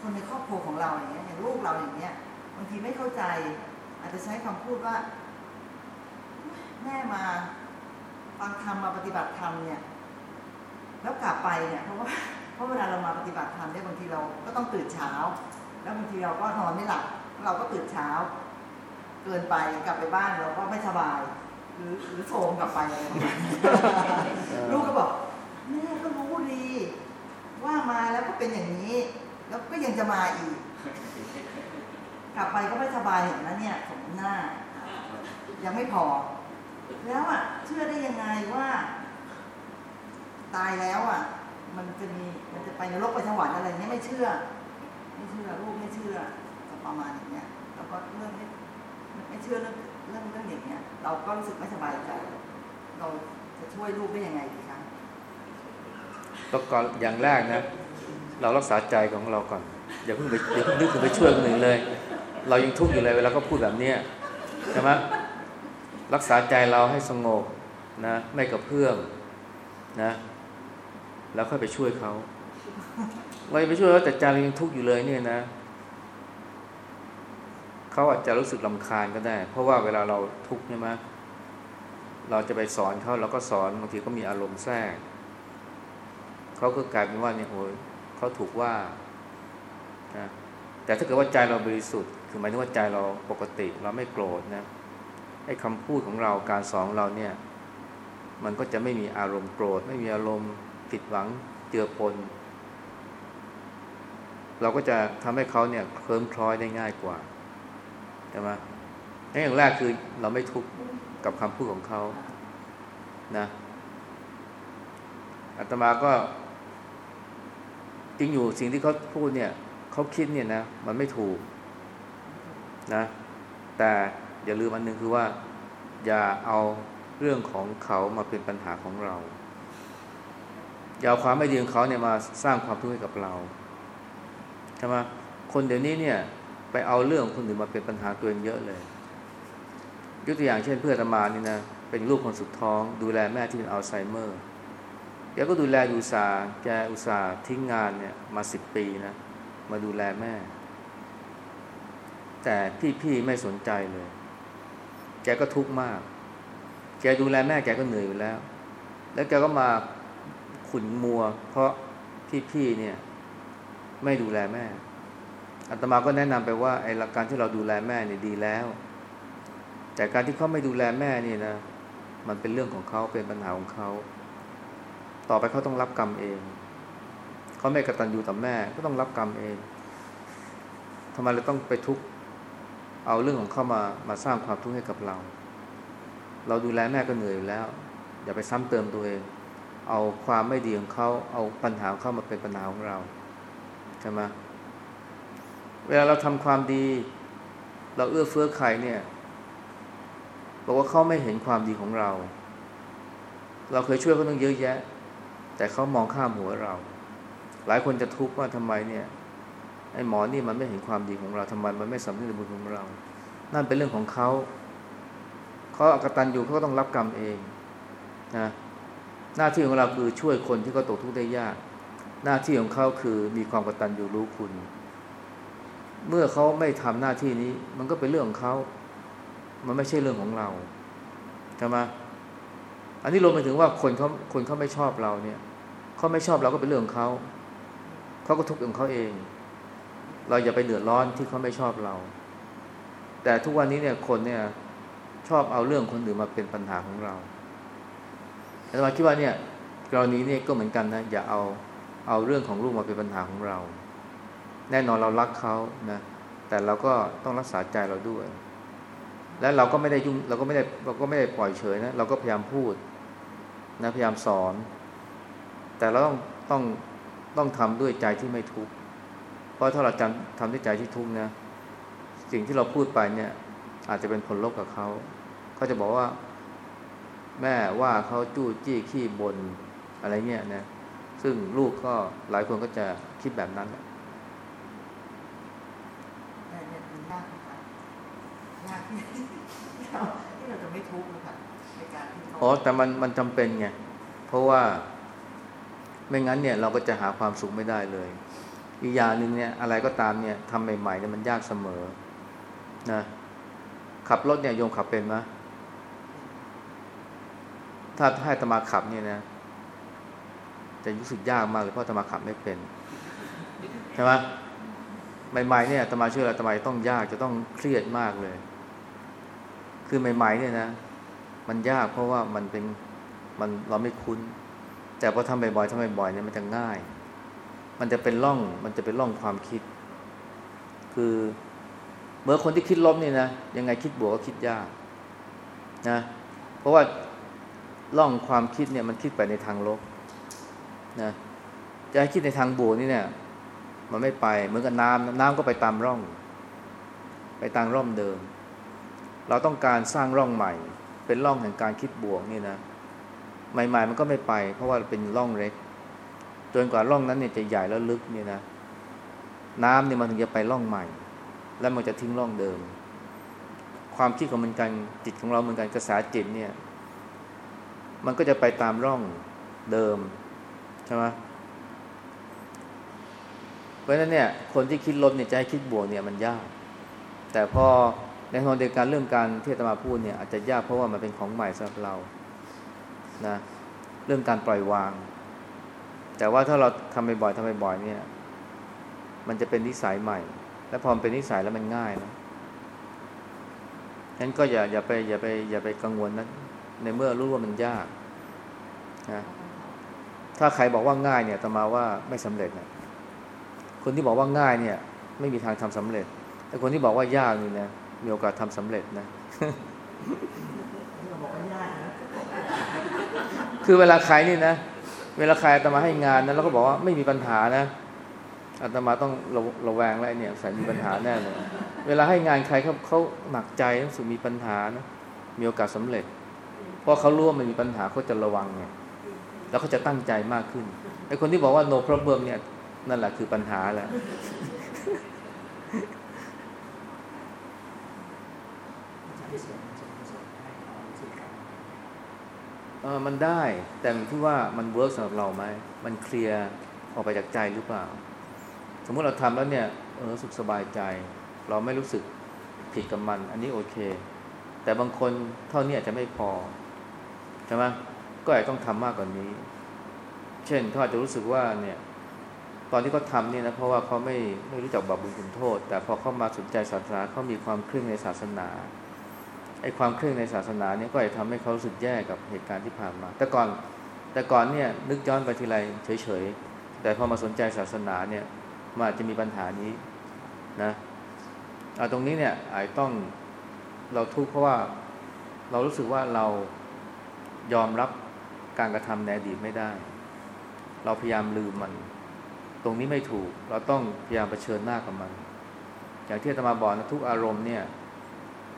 คนในครอบครัวของเราอย่างเงี้ยอย่างลูกเราอย่างเงี้ยบางทีไม่เข้าใจ อาจจะใช้คำพูดว่า แม่มาฟังธรรมมาปฏิบัติธรรมเนี่ย แล้วกลับไปเนี่ย เพราะว่าเพราะเวลาเรามาปฏิบัติธรรมเนี่ยบางทีเราก็ต้องตื่นเช้า แล้วบางทีเราก็นอนไม่หลับเราก็ตื่นเช้า เกินไปกลับไปบ้านเราก็ไม่สบาย หรือหรือโทรมกลับไปอะไรประมาณนี้ลูกก็บอกแม่ก็รู้ดีว่ามาแล้วก็เป็นอย่างนี้ แล้วก็ยังจะมาอีก กลับไปก็ไม่สบายเห็นนะเนี่ยสมหน้า ยังไม่พอ แล้วอะ เชื่อได้ยังไงว่า ตายแล้วอะ มันจะมีมันจะไปนรกไปสวรรค์อะไรเงี้ยไม่เชื่อ ไม่เชื่อลูกไม่เชื่อก็ประมาณอย่างเงี้ยแล้วก็เรื่องไม่ไม่เชื่อเรื่อง เรื่องเรื่องอย่างเงี้ย เราก็รู้สึกไม่สบายใจ เราจะช่วยลูกได้ยังไงดีคะแล้วก่อนอย่างแรกนะ เรารักษาใจของเราก่อนอย่าเพิ่งไปอย่าเพิ่งนึกถึงไปช่วยคนอื่นเลย เรายังทุกข์อยู่เลยเวลาก็พูดแบบเนี้ยใช่ไหมรักษาใจเราให้สงบนะไม่กระเพื่อมนะ แล้วค่อยไปช่วยเขาเราจะไปช่วยเขาแต่ใจเรายังทุกข์อยู่เลยเนี่ยนะ เขาอาจจะรู้สึกลำคาญก็ได้ เพราะว่าเวลาเราทุกข์ใช่ไหมเราจะไปสอนเขาเราก็สอนบางทีก็มีอารมณ์แทรกเขาก็กลายเป็นว่าเนี่ยโอ้ยเขาถูกว่านะแต่ถ้าเกิดว่าใจเราบริสุทธิ์ คือหมายถึงว่าใจเราปกติ เราไม่โกรธนะไอ้คำพูดของเราการสอนเราเนี่ย มันก็จะไม่มีอารมณ์โกรธ ไม่มีอารมณ์ผิดหวังเจือปนเราก็จะทำให้เขาเนี่ยเคลิ้มคล้อยได้ง่ายกว่า ช่ไหมงั้นอย่างแรกคือเราไม่ทุกข์กับคำพูดของเขานะอาตมาก็จริงอยู่สิ่งที่เขาพูดเนี่ยเขาคิดเนี่ยนะมันไม่ถูกนะ แต่อย่าลืมอันหนึ่งคือว่า อย่าเอาเรื่องของเขามาเป็นปัญหาของเรา อย่าเอาความไม่ดีของเขาเนี่ยมาสร้างความทุกข์ให้กับเราใช่ไหมคนเดี๋ยวนี้เนี่ย ไปเอาเรื่องคนอื่นมาเป็นปัญหาตัวเองเยอะเลยยกตัวอย่างเช่นเพื่อนอาตมานี่นะเป็นลูกคนสุดท้อง ดูแลแม่ที่เป็นอัลไซเมอร์แกก็ดูแลดูสาห์แกอุตสาห์ทิ้งงานเนี่ยมาสิบปีนะมาดูแลแม่ แต่พี่ๆไม่สนใจเลย แกก็ทุกข์มาก แกดูแลแม่แกก็เหนื่อยอยู่แล้ว แล้วแกก็มาขุนมัว เพราะพี่ๆเนี่ย ไม่ดูแลแม่ อาตมาก็แนะนำไปว่าไอ้หลักการที่เราดูแลแม่เนี่ยดีแล้ว แต่การที่เขาไม่ดูแลแม่นี่นะ มันเป็นเรื่องของเขาเป็นปัญหาของเขา ต่อไปเขาต้องรับกรรมเอง เขาไม่กระตัญญูต่อแม่ก็ต้องรับกรรมเองทำไมเราต้องไปทุกข์เอาเรื่องของเขามามาสร้างความทุกข์ให้กับเรา เราดูแลแม่ก็เหนื่อยอยู่แล้ว อย่าไปซ้ำเติมตัวเอง เอาความไม่ดีของเขาเอาปัญหาของเขามาเป็นปัญหาของเราใช่ไหม เวลาเราทำความดี เราเอื้อเฟื้อใครเนี่ย บอกว่าเขาไม่เห็นความดีของเรา เราเคยช่วยเขาตั้งเยอะแยะ แต่เขามองข้ามหัวเรา หลายคนจะทุกข์ว่าทำไมเนี่ยไอ้หมอนี่มันไม่เห็นความดีของเราทำไมมันไม่สำนึกในบุญของเรา นั่นเป็นเรื่องของเขาเขาอากตันอยู่เขาก็ต้องรับกรรมเองนะหน้าที่ของเราคือช่วยคนที่เขาตกทุกข์ได้ยาก หน้าที่ของเขาคือมีความกตัญญูรู้คุณ เมื่อเขาไม่ทำหน้าที่นี้ มันก็เป็นเรื่องของเขามันไม่ใช่เรื่องของเราใช่ไหมอันนี้รวมไปถึงว่าคนเขาคนเขาไม่ชอบเราเนี่ยเขาไม่ชอบเราก็เป็นเรื่องของเขาเขาก็ทุกข์ของเขาเอง เราอย่าไปเดือดร้อนที่เขาไม่ชอบเรา แต่ทุกวันนี้เนี่ยคนเนี่ยชอบเอาเรื่องคนอื่นมาเป็นปัญหาของเราแต่มาคิดว่าเนี่ยกรณีนี้ก็เหมือนกันนะอย่าเอาเอาเรื่องของลูกมาเป็นปัญหาของเรา แน่นอนเรารักเขานะแต่เราก็ต้องรักษาใจเราด้วย และเราก็ไม่ได้ยุ่งเราก็ไม่ได้เราก็ไม่ได้ปล่อยเฉยนะเราก็พยายามพูดนะพยายามสอน แต่เราต้องต้องต้องทำด้วยใจที่ไม่ทุกข์เพราะถ้าเราจำทำด้วยใจที่ทุกข์นะสิ่งที่เราพูดไปเนี่ย อาจจะเป็นผลลบกับเขาเขาจะบอกว่า แม่ว่าเขาจู้จี้ขี้บนอะไรเงี้ยนะซึ่งลูกก็หลายคนก็จะคิดแบบนั้นแหละ แต่เนี่ยมันยากนะคะยากที่ที่เราจะไม่ทุกข์นะคะในการที่อ๋อแต่มันมันจำเป็นไงเพราะว่าไม่งั้นเนี่ยเราก็จะหาความสุขไม่ได้เลย อีกอย่างหนึ่งเนี่ยอะไรก็ตามเนี่ยทำใหม่ๆเนี่ยมันยากเสมอนะขับรถเนี่ยโยมขับเป็นไหมถ้าให้ตมาขับเนี่ยนะจะรู้สึกยากมากเลยเพราะตมาขับไม่เป็นใช่ไหมใหม่ๆเนี่ยตมาเชื่อว่าตมาต้องยากจะต้องเครียดมากเลย คือใหม่ ๆ เนี่ยนะ มันยากเพราะว่ามันเป็นมันเราไม่คุ้น แต่พอทำบ่อยๆทำบ่อยๆเนี่ยมันจะง่าย มันจะเป็นร่องมันจะเป็นร่องความคิด คือเมื่อคนที่คิดลบนี่นะยังไงคิดบวกก็คิดยากนะเพราะว่าร่องความคิดเนี่ยมันคิดไปในทางลบนะจะให้คิดในทางบวกนี่เนี่ย มันไม่ไปเหมือนกับน้ำน้ำก็ไปตามร่อง ไปตามร่องเดิม เราต้องการสร้างร่องใหม่ เป็นร่องแห่งการคิดบวกนี่นะ ใหม่ ๆ มันก็ไม่ไป เพราะว่าเป็นร่องเล็ก จนกว่าร่องนั้นเนี่ยจะใหญ่แล้วลึกนี่นะ น้ำเนี่ยมันถึงจะไปร่องใหม่ แล้วมันจะทิ้งร่องเดิม ความคิดของมันกันจิตของเราเหมือนกันกระแสจิตเนี่ย มันก็จะไปตามร่องเดิมใช่ไหมเพราะฉะนั้นเนี่ยคนที่คิดลบเนี่ยจะให้คิดบวกเนี่ยมันยาก แต่พอ ในทางเดียวกันเรื่องการที่อาตมาพูดเนี่ยอาจจะยากเพราะว่ามันเป็นของใหม่สำหรับเรานะเรื่องการปล่อยวาง แต่ว่าถ้าเราทำบ่อยๆทำบ่อยๆเนี่ย มันจะเป็นนิสัยใหม่ และพอมันเป็นนิสัยแล้วมันง่ายนะงั้นก็อย่าอย่าไปอย่าไปอย่าไปกังวลนะในเมื่อรู้ว่ามันยากนะถ้าใครบอกว่าง่ายเนี่ยตมาว่าไม่สำเร็จนะคนที่บอกว่าง่ายเนี่ย ไม่มีทางทำสำเร็จแต่คนที่บอกว่ายากนี่นะ มีโอกาสทำสำเร็จนะเราบอกว่ายากนะคือเวลาใครนี่นะ เวลาใครอาตมาให้งานนะแล้วก็บอกว่าไม่มีปัญหานะอาตมาต้องระระแวงแล้วไอ้เนี่ย ใส่มีปัญหาแน่เลย เวลาให้งานใครเขาเขาหนักใจรู้สึกมีปัญหานะมีโอกาสสำเร็จ เพราะเขารู้ว่ามันมีปัญหาเขาจะระวังไงแล้วเขาจะตั้งใจมากขึ้นไอ้คนที่บอกว่า no problem เนี่ย นั่นแหละคือปัญหาแหละจะให้ส่วนส่วนส่วนให้เอาสิกรรม เออมันได้แต่มันที่ว่ามันเวิร์กสำหรับเราไหมมันเคลียร์ออกไปจากใจหรือเปล่า สมมติเราทำแล้วเนี่ยเออรู้สึกสบายใจ เราไม่รู้สึกผิดกับมัน อันนี้โอเค แต่บางคนเท่านี้อาจจะไม่พอใช่ไหมก็อาจต้องทำมากกว่านนี้ เช่นเขาอาจจะรู้สึกว่าเนี่ย ตอนที่เขาทำเนี่ยนะเพราะว่าเขาไม่ไม่รู้จักบาปบุญคุณโทษ แต่พอเข้ามาสนใจศาสนาเขามีความเคร่งในศาสนา ไอ้ความเคร่งในศาสนาเนี่ยก็อาจจะทำให้เขารู้สึกแย่กับเหตุการณ์ที่ผ่านมา แต่ก่อนแต่ก่อนเนี่ยนึกย้อนไปทีไรเฉยๆ แต่พอมาสนใจศาสนาเนี่ยมันอาจจะมีปัญหานี้นะเอาตรงนี้เนี่ยอาจต้องเราทุกข์เพราะว่าเรารู้สึกว่าเรายอมรับการกระทำในอดีตไม่ได้ เราพยายามลืมมัน ตรงนี้ไม่ถูก เราต้องพยายามเผชิญหน้ากับมัน อย่างที่อาตมาบอกนะทุกอารมณ์เนี่ย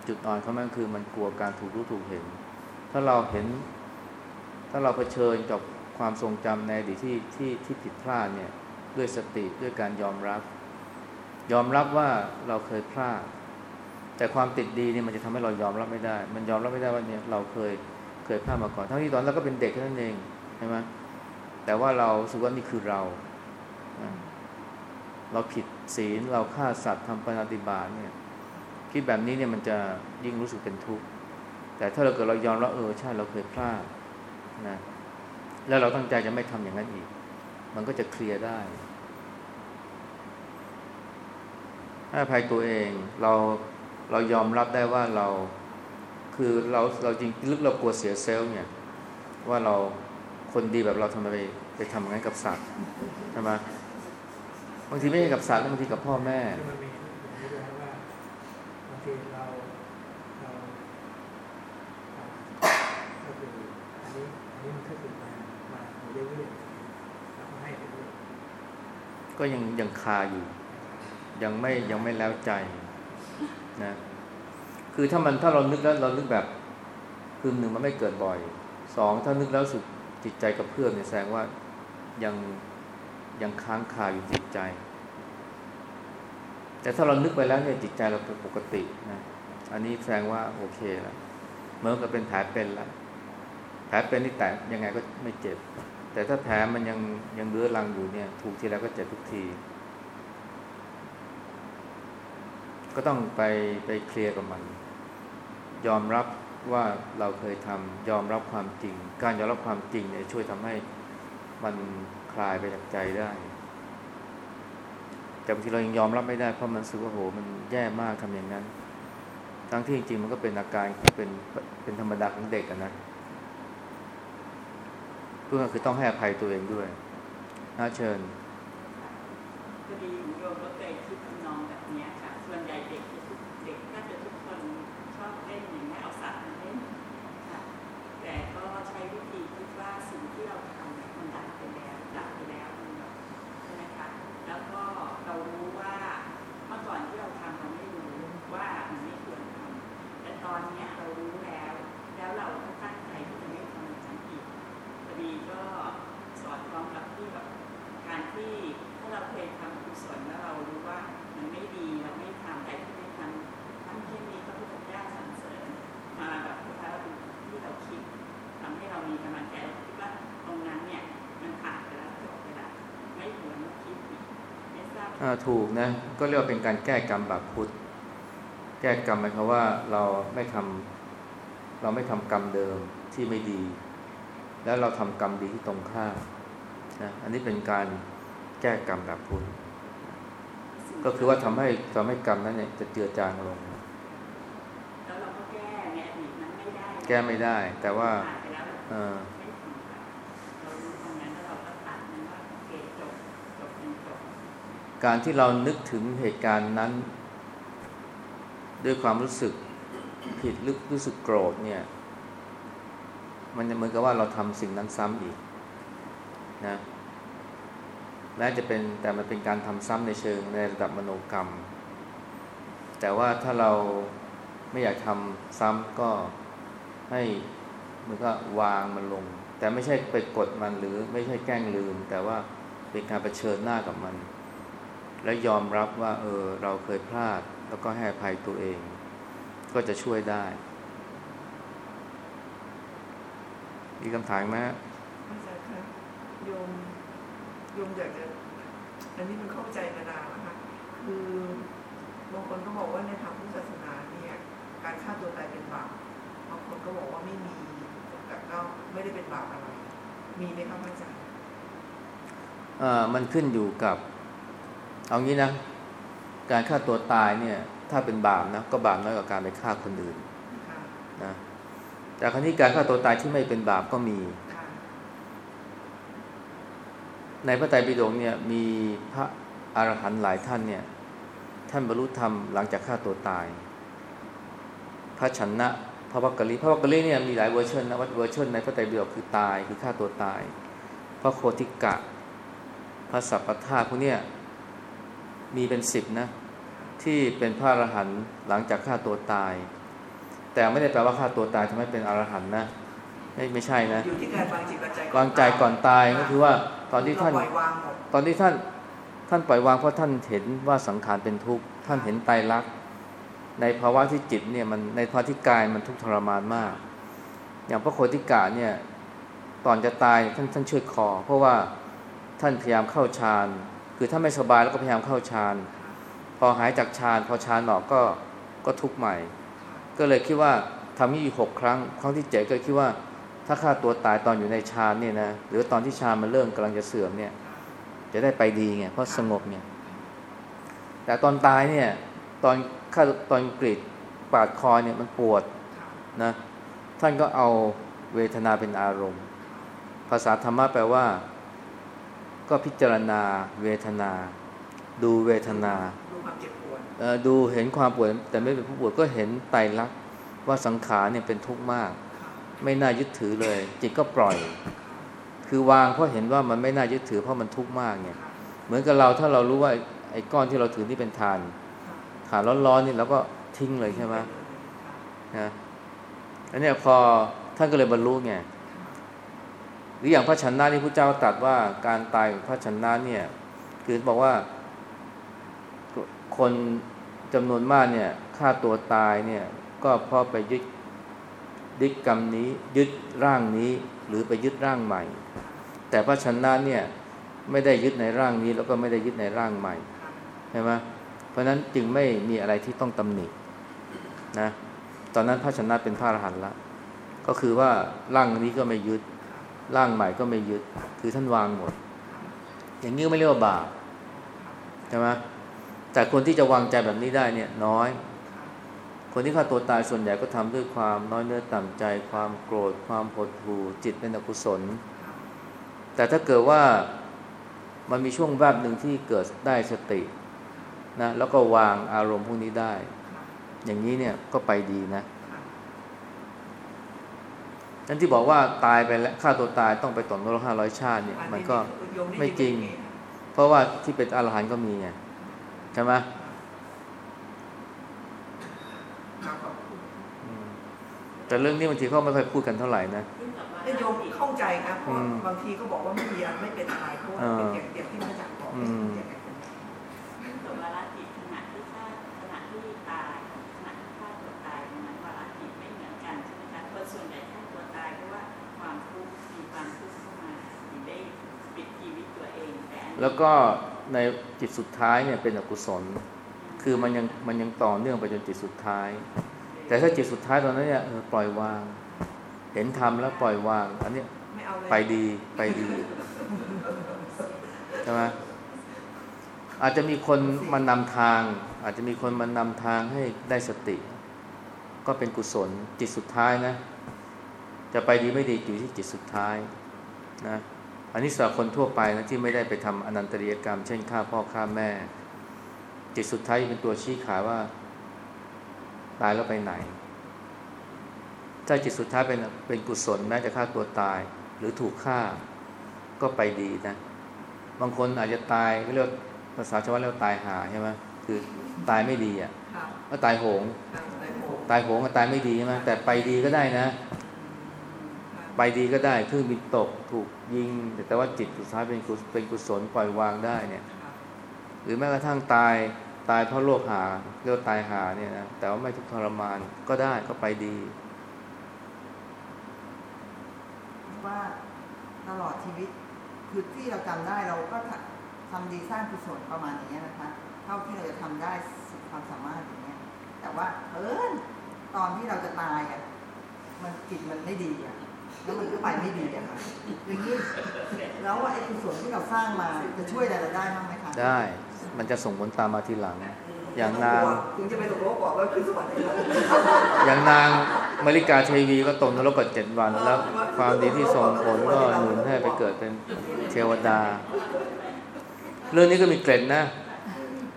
จุดอ่อนของมันคือมันกลัวการถูกรู้ถูกเห็น ถ้าเราเห็น ถ้าเราเผชิญกับความทรงจำในอดีตที่ที่ที่ผิดพลาดเนี่ยด้วยสติด้วยการยอมรับ ยอมรับว่าเราเคยพลาด แต่ความติดดีเนี่ยมันจะทำให้เรายอมรับไม่ได้ มันยอมรับไม่ได้ว่าเนี่ยเราเคยเคยพลาดมาก่อน ทั้งที่ตอนเราก็เป็นเด็กแค่นั้นเองใช่ไหมแต่ว่าเราสึกว่านี่คือเรา เราผิดศีลเราฆ่าสัตว์ทำปฏิบาตเนี่ย คิดแบบนี้เนี่ยมันจะยิ่งรู้สึกเป็นทุกข์แต่ถ้าเราเกิดเรายอมรับเออใช่เราเคยพลาดนะแล้วเราตั้งใจจะไม่ทำอย่างนั้นอีก มันก็จะเคลียร์ได้ให้อภัยตัวเองเราเรายอมรับได้ว่าเราคือเราเราจริงลึกเรากลัวเสียเซลล์เนี่ย ว่าเราคนดีแบบเราทำไมไปไปทำอย่างนั้นกับสัตว์ใช่ไหมบางทีไม่ใช่กับสัตว์บางทีกับพ่อแม่ คือมันมีอย่างนี้ด้วยว่าบางทีเราเราอ่าก็คืออันนี้อันนี้มันก็คือมามาอยู่เรื่อยๆแล้วก็ให้ไปเรื่อย ก็ยังยังคาอยู่ ยังไม่ยังไม่แล้วใจนะคือถ้ามันถ้าเรานึกแล้วเรานึกแบบคือหนึ่งมันไม่เกิดบ่อยสองถ้านึกแล้วสึกจิตใจกับเพื่อนเนี่ยแสดงว่ายังยังค้างคาอยู่จิตใจ แต่ถ้าเรานึกไปแล้วเนี่ยจิตใจเราเป็นปกตินะอันนี้แสดงว่าโอเคแล้วเมื่อกับเป็นแผลเป็นแล้วแผลเป็นนี่แตะยังไงก็ไม่เจ็บ แต่ถ้าแผลมันยังยังเรื้อรังอยู่เนี่ย ถูกทีแล้วก็เจ็บทุกที ก็ต้องไปไปเคลียร์กับมัน ยอมรับว่าเราเคยทำยอมรับความจริง การยอมรับความจริงเนี่ยช่วยทำให้มันคลายไปจากใจได้แต่บางทีเรายังยอมรับไม่ได้เพราะมันรู้สึกว่าโหมันแย่มากทำอย่างนั้น ทั้งที่จริงๆมันก็เป็นอาการเป็นเป็นธรรมดาของเด็กนะ เพื่อคือต้องให้อภัยตัวเองด้วยนะเชิญพอดีโยมก็เคยคิดทำนองแบบเนี้ยค่ะ ส่วนใหญ่เด็กจะทุกเด็กก็จะทุกคนชอบเล่นอย่างนี้ยเอาสัตว์มาเล่นค่ะ แต่ก็ใช้วิธีคิดว่าสิ่งที่เราทำเนี่ยมันดับไปแล้วดับไปแล้วมันแบบใช่ไหมคะ แล้วก็เรารู้ว่าเมื่อก่อนที่เราทำเราไม่รู้ว่ามันไม่ควรทำแต่ตอนเนี้ยเรารู้แล้ว แล้วเราก็ตั้งใจที่จะไม่ทำมันอีกพอดีก็สอดคล้องกับที่แบบ การที่ถ้าเราเคยทำกุศลแล้วเรารู้ว่ามันไม่ดีเราไม่ทำแต่ที่ไม่ทำทั้งที่มีพระพุทธเจ้าสรรเสริญมาแบบพุทธะที่เราคิดทำให้เรามีกำลังใจเราคิดว่าตรงนั้นเนี่ยมันผ่านไปแล้วจบไปแล้วไม่หวนมาคิดอีกไม่ทราบ อ่า ถูกนะก็เรียกว่าเป็นการแก้กรรมแบบพุทธแก้กรรมหมายความว่าเราไม่ทำเราไม่ทำกรรมเดิมที่ไม่ดี แล้วเราทำกรรมดีที่ตรงข้ามนะอันนี้เป็นการแก้กรรมแบบพุทธก็คือว่าทำให้ทำให้กรรมนั้นเนี่ยจะเจือจางลงแล้วเราก็แก้ในอดีตนั้นไม่ได้ แก้ไม่ได้ แต่ว่าผ่านไปแล้วเราเออ ไม่ทำค่ะเรารู้ตรงนั้นแล้วเราก็ตัดมันว่าโอเคจบจบเป็นจบ การที่เรานึกถึงเหตุการณ์นั้น ด้วยความรู้สึกผิดหรือรู้สึกโกรธเนี่ย มันจะเหมือนกับว่าเราทำสิ่งนั้นซ้ำอีกนะแม้จะเป็นแต่มันเป็นการทำซ้ำในเชิงในระดับมโนกรรม แต่ว่าถ้าเราไม่อยากทำซ้ำก็ให้เมือนก็วางมันลง แต่ไม่ใช่ไปกดมันหรือไม่ใช่แกล้งลืม แต่ว่าเป็นการรเผชิญหน้ากับมัน และยอมรับว่า เออ เราเคยพลาด แล้วก็ให้อภัยตัวเอง ก็จะช่วยได้ มีคำถามไหมฮะอาจารย์คะโยมโยมอยากจะอันนี้มันเข้าใจมานานแล้วค่ะคือบางคนก็บอกว่าในทางพุทธศาสนาเนี่ย การฆ่าตัวตายเป็นบาปบางคนก็บอกว่าไม่มีแต่ก็ไม่ได้เป็นบาปอะไร มีไหมครับอาจารย์เอ่อมันขึ้นอยู่กับ เอางี้นะ การฆ่าตัวตายเนี่ย ถ้าเป็นบาปนะก็บาปน้อยกว่าการไปฆ่าคนอื่นค่ะนะแต่คราวนี้การฆ่าตัวตายที่ไม่เป็นบาปก็มีค่ะในพระไตรปิฎกเนี่ยมีพระอรหันต์หลายท่านเนี่ย ท่านบรรลุธรรมหลังจากฆ่าตัวตาย พระฉันนะพระวักกะลิพระวักกะลิเนี่ยมีหลายเวอร์ชันนะวัดเวอร์ชันในพระไตรปิฎกคือตายคือฆ่าตัวตาย พระโคติกะ พระสัพพทาพวกเนี่ย มีเป็นสิบนะที่เป็นพระอรหันต์หลังจากฆ่าตัวตาย แต่ไม่ได้แปลว่าฆ่าตัวตายทำให้เป็นอรหันต์นะไม่ไม่ใช่นะอยู่ที่การวางจิตวางใจวางใจก่อนตายก็คือว่าตอนที่ท่านเรปล่อยวางหมดตอนที่ท่านท่านปล่อยวางเพราะท่านเห็นว่าสังขารเป็นทุกข์ท่านเห็นไตรลักษณ์ในภาวะที่จิตเนี่ยมันในภาวะที่กายมันทุกข์ทรมานมาก อย่างพระโคติกะเนี่ยตอนจะตายท่านท่านช่วยคอ เพราะว่าท่านพยายามเข้าฌาน คือถ้าไม่สบายแล้วก็พยายามเข้าฌาน พอหายจากฌานพอฌานออกก็ก็ทุกข์ใหม่ ก็เลยคิดว่าทำนี้อยู่หกครั้ง ครั้งที่เจ็ดก็คิดว่าถ้าฆ่าตัวตายตอนอยู่ในฌานเนี่ยนะหรือตอนที่ฌานมันเริ่มกำลังจะเสื่อมเนี่ย จะได้ไปดีไงเพราะสงบเนี่ยแต่ตอนตายเนี่ยตอนฆ่าตอนกรีดปาดคอเนี่ยมันปวดนะท่านก็เอาเวทนาเป็นอารมณ์ ภาษาธรรมะแปลว่า ก็พิจารณาเวทนา ดูเวทนาดูความเจ็บปวดเอ่อดูเห็นความปวดแต่ไม่เป็นผู้ปวดก็เห็นไตรลักษณ์ว่าสังขารเนี่ยเป็นทุกข์มาก ไม่น่ายึดถือเลย จิตก็ปล่อย คือวางเพราะเห็นว่ามันไม่น่ายึดถือเพราะมันทุกข์มากเนี่ย เหมือนกับเราถ้าเรารู้ว่าไอ้ก้อนที่เราถือนี่เป็นทานฐานร้อนๆนี่เราก็ทิ้งเลยใช่ไหมนะอันเนี้ยพอท่านก็เลยบรรลุไง หรืออย่างพระชนะที่พระเจ้าตรัสว่าการตายของพระชนะเนี่ย คือบอกว่า คนจำนวนมากเนี่ยฆ่าตัวตายเนี่ย ก็เพราะไปยึดยึดกรรมนี้ ยึดร่างนี้ หรือไปยึดร่างใหม่ แต่พระชนะเนี่ยไม่ได้ยึดในร่างนี้ แล้วก็ไม่ได้ยึดในร่างใหม่ใช่ไหมเพราะฉะนั้นจึงไม่มีอะไรที่ต้องตำหนินะตอนนั้นพระชนะเป็นพระอรหันต์ละก็คือว่าร่างนี้ก็ไม่ยึด ร่างใหม่ก็ไม่ยึด คือท่านวางหมด อย่างนี้ไม่เรียกว่าบาปใช่ไหมแต่คนที่จะวางใจแบบนี้ได้เนี่ยน้อย คนที่ฆ่าตัวตายส่วนใหญ่ก็ทำด้วยความน้อยเนื้อต่ำใจ ความโกรธ ความหดหู่จิตเป็นอกุศล แต่ถ้าเกิดว่ามันมีช่วงแวบหนึ่งที่เกิดได้สตินะแล้วก็วางอารมณ์พวกนี้ได้ อย่างนี้เนี่ยก็ไปดีนะ นั่นที่บอกว่าตายไปแล้วฆ่าตัวตายต้องไปตกนรกห้าร้อยชาติเนี่ยมันก็โยนี่ไม่จริง เพราะว่าที่เป็นอรหันต์ก็มีไงใช่ไหมครับขอบคุณอืมแต่เรื่องนี้บางทีเขาไม่ค่อยพูดกันเท่าไหร่นะขึ้นกับว่าแต่โยมเข้าใจครับเพราะอืมบางทีก็บอกว่าไม่มีอะไรไม่เป็นอะไรเพราะว่าเอออย่างอย่างที่พระอาจารย์บอก แต่อันนี้แล้วก็ในจิตสุดท้ายเนี่ยเป็นอกุศล คือมันยังมันยังต่อเนื่องไปจนจิตสุดท้าย แต่ถ้าจิตสุดท้ายตอนนั้นเนี่ยเออปล่อยวาง เห็นธรรมแล้วปล่อยวาง อันเนี้ยไม่เอาเลยไปดีไปดีใช่ไหมอาจจะมีคนมานำทาง อาจจะมีคนมานำทางให้ได้สติ ก็เป็นกุศลจิตสุดท้ายนะ จะไปดีไม่ดีอยู่ที่จิตสุดท้ายนะ อันนี้สำหรับคนทั่วไปนะที่ไม่ได้ไปทำอนันตริยกรรม เช่นฆ่าพ่อฆ่าแม่ จิตสุดท้ายเป็นตัวชี้ขาว่า ตายแล้วไปไหน ถ้าจิตสุดท้ายเป็นเป็นกุศลแม้จะฆ่าตัวตาย หรือถูกฆ่าก็ไปดีนะ บางคนอาจจะตายเรียกภาษาชาวบ้านเรียกว่าตายหาใช่ไหมคือตายไม่ดีอะครับก็ตายโหงครับในโบสถ์ตายโหงกับตายไม่ดีใช่ไหมแต่ไปดีก็ได้นะ ไปดีก็ได้เครื่องบินตกถูกยิง แต่ว่าจิตสุดท้ายเป็นกุศเป็นกุศลปล่อยวางได้เนี่ย หรือแม้กระทั่งตายตายเพราะโรคหาเรียกตายหาเนี่ยนะแต่ว่าไม่ทุกทรมานก็ได้ก็ไปดีว่าตลอดชีวิตคือที่เราจำได้เราก็ทำทำดีสร้างกุศลประมาณอย่างเงี้ยนะคะเท่าที่เราจะทำได้สุดความสามารถอย่างเงี้ยแต่ว่าเออตอนที่เราจะตายอะมันจิตมันไม่ดีอะ แล้วมันก็ไปไม่ดีอะค่ะอย่างนี้แล้วว่าไอ้กุศลที่เราสร้างมาจะช่วยอะไรเราได้บ้างไหมคะได้มันจะส่งผลตามมาทีหลัง อย่างนางถึงจะไปตกโลกบอกว่าคือสวรรค์เลยนะอย่างนางมาริกาเทวีก็ตกนรกกับเจ็ดวัน แล้วความดีที่ส่งผลก็หนุนให้ไปเกิดเป็นเทวดา เรื่องนี้ก็มีเกร็ดนะ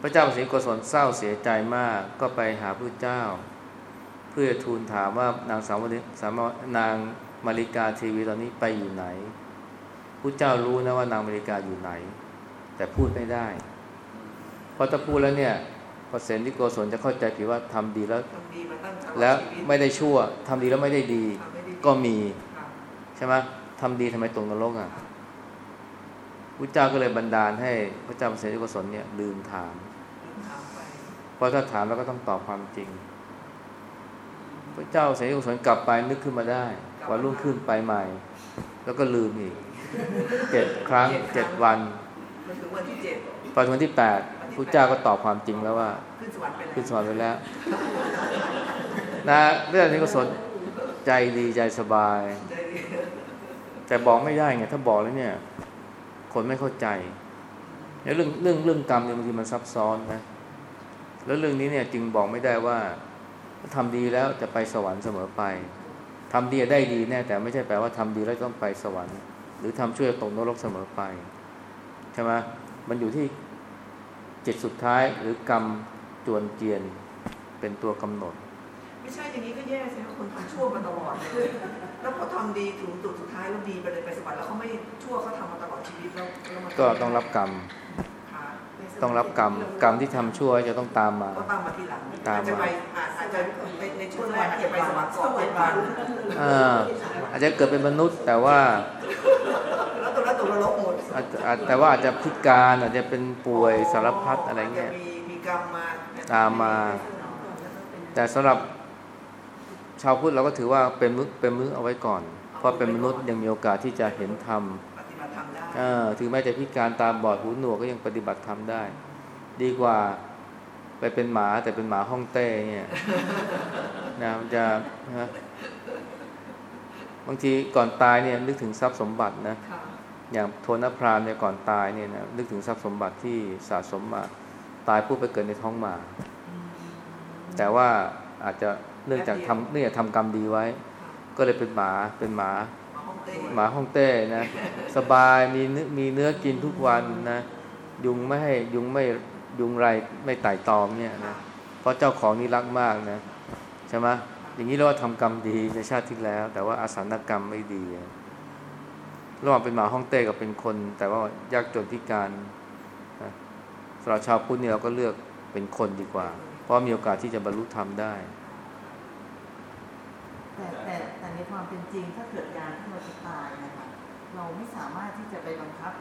พระเจ้าประสิทธิโกศลเศร้าเสียใจมากก็ไปหาพระเจ้า เพื่อทูลถามว่านางสาวนิสามนาง มาริกาเทวีตอนนี้ไปอยู่ไหนพระเจ้ารู้นะว่านางมาริกาอยู่ไหน แต่พูดไม่ได้ เพราะถ้าพูดแล้วเนี่ยพระเสนที่โกศลจะเข้าใจผิดว่าทำดีแล้วทำดีมาตั้งตลอดแล้วชีวิตไม่ได้ชั่วทำดีแล้วไม่ได้ดีทำไม่ดีก็มีครับใช่ไหมทำดีทำไมตกนรกอะพระเจ้าก็เลยบันดาลให้พระเจ้าเปรตกุศลเนี่ยลืมถามลืมถามไปเพราะถ้าถามแล้วก็ต้องตอบความจริง พระเจ้าเสด็จกุศลกลับไปนึกขึ้นมาได้ วันรุ่งขึ้นไปใหม่ แล้วก็ลืมอีกเจ็ดครั้งเจ็ดวันมันถึงวันที่เจ็ดพอถึงวันที่แปดพระเจ้าก็ตอบความจริงแล้วว่า ขึ้นสวรรค์ไปแล้วขึ้นสวรรค์ไปแล้วนะเรื่องนี้ก็สนใจดีใจสบายใจดีแต่บอกไม่ได้ไงถ้าบอกแล้วเนี่ย คนไม่เข้าใจเนี่ยเรื่องเรื่องเรื่องกรรมเนี่ยบางทีมันซับซ้อนนะแล้วเรื่องนี้เนี่ยจึงบอกไม่ได้ว่าทำดีแล้วจะไปสวรรค์เสมอไป ทำดีได้ดีแน่แต่ไม่ใช่แปลว่าทำดีแล้วต้องไปสวรรค์ หรือทำช่วยตกนรกเสมอไปใช่ไหมมันอยู่ที่จิตสุดท้ายหรือกรรมจวนเจียนเป็นตัวกำหนด ไม่ใช่อย่างนี้ก็แย่ใช่ไหมคนทำชั่วมาตลอดเลยแล้วพอทำดีถึงจุดสุดท้ายแล้วดีไปเลยไปสวรรค์แล้วเขาไม่ชั่วเขาทำมาตลอดชีวิตแล้วแล้วมันก็ต้องรับกรรมค่ะต้องรับกรรม กรรมที่ทำชั่วจะต้องตามมาก็ตามมาทีหลังตามมา อาจจะไปอาจอาจจะในในช่วงแรกอาจจะไปสวรรค์ก่อนเจ็ดวันเอออาจจะเกิดเป็นมนุษย์แต่ว่าแล้วตัวนั้นตกนรกหมดอาจจะอาจแต่ว่าอาจจะพิการอาจจะเป็นป่วยสารพัดอะไรเงี้ยาจจมีมีกรรมมาตามมา แต่สำหรับชาวพุทธเราก็ถือว่าเป็นมนุษย์เป็นมนุษย์เอาไว้ก่อน เพราะเป็นมนุษย์ยังมีโอกาสที่จะเห็นธรรมปฏิบัติธรรมได้เออถึงแม้จะพิการตาบอดหูหนวกก็ยังปฏิบัติธรรมได้ ดีกว่า ไปเป็นหมาแต่เป็นหมาห้องเต้เนี่ยนะมันจะนะบางทีก่อนตายเนี่ยนึกถึงทรัพย์สมบัตินะค่ะอย่างโทนพรามเนี่ยก่อนตายเนี่ยนะนึกถึงทรัพย์สมบัติที่สะสมมาตายผู้ไปเกิดในท้องหมา แต่ว่าอาจจะเนื่องจากทำเนื่องจากทำกรรมดีไว้ ก็เลยเป็นหมาเป็นหมามาห้องเต้หมาฮ่องเต้นะ สบายมีเนื้อมีเนื้อกินทุกวันนะยุงไม่ให้ยุงไม่ ยุงไรไม่ไต่ตอมเนี่ยนะเพราะเจ้าของนี่รักมากนะใช่ไหมอย่างนี้เราว่าทำกรรมดีในชาติที่แล้ว แต่ว่าอาสานกรรมไม่ดีระหว่างเป็นหมาฮ่องเต้กับเป็นคน แต่ว่ายากจนพิการสำหรับชาวพุทธเนี่ยเราก็เลือกเป็นคนดีกว่า เพราะมีโอกาสที่จะบรรลุธรรมได้ แต่แต่แต่ในความเป็นจริงถ้าเกิดยานที่เราจะตายนะคะเราไม่สามารถที่จะไปบังคับ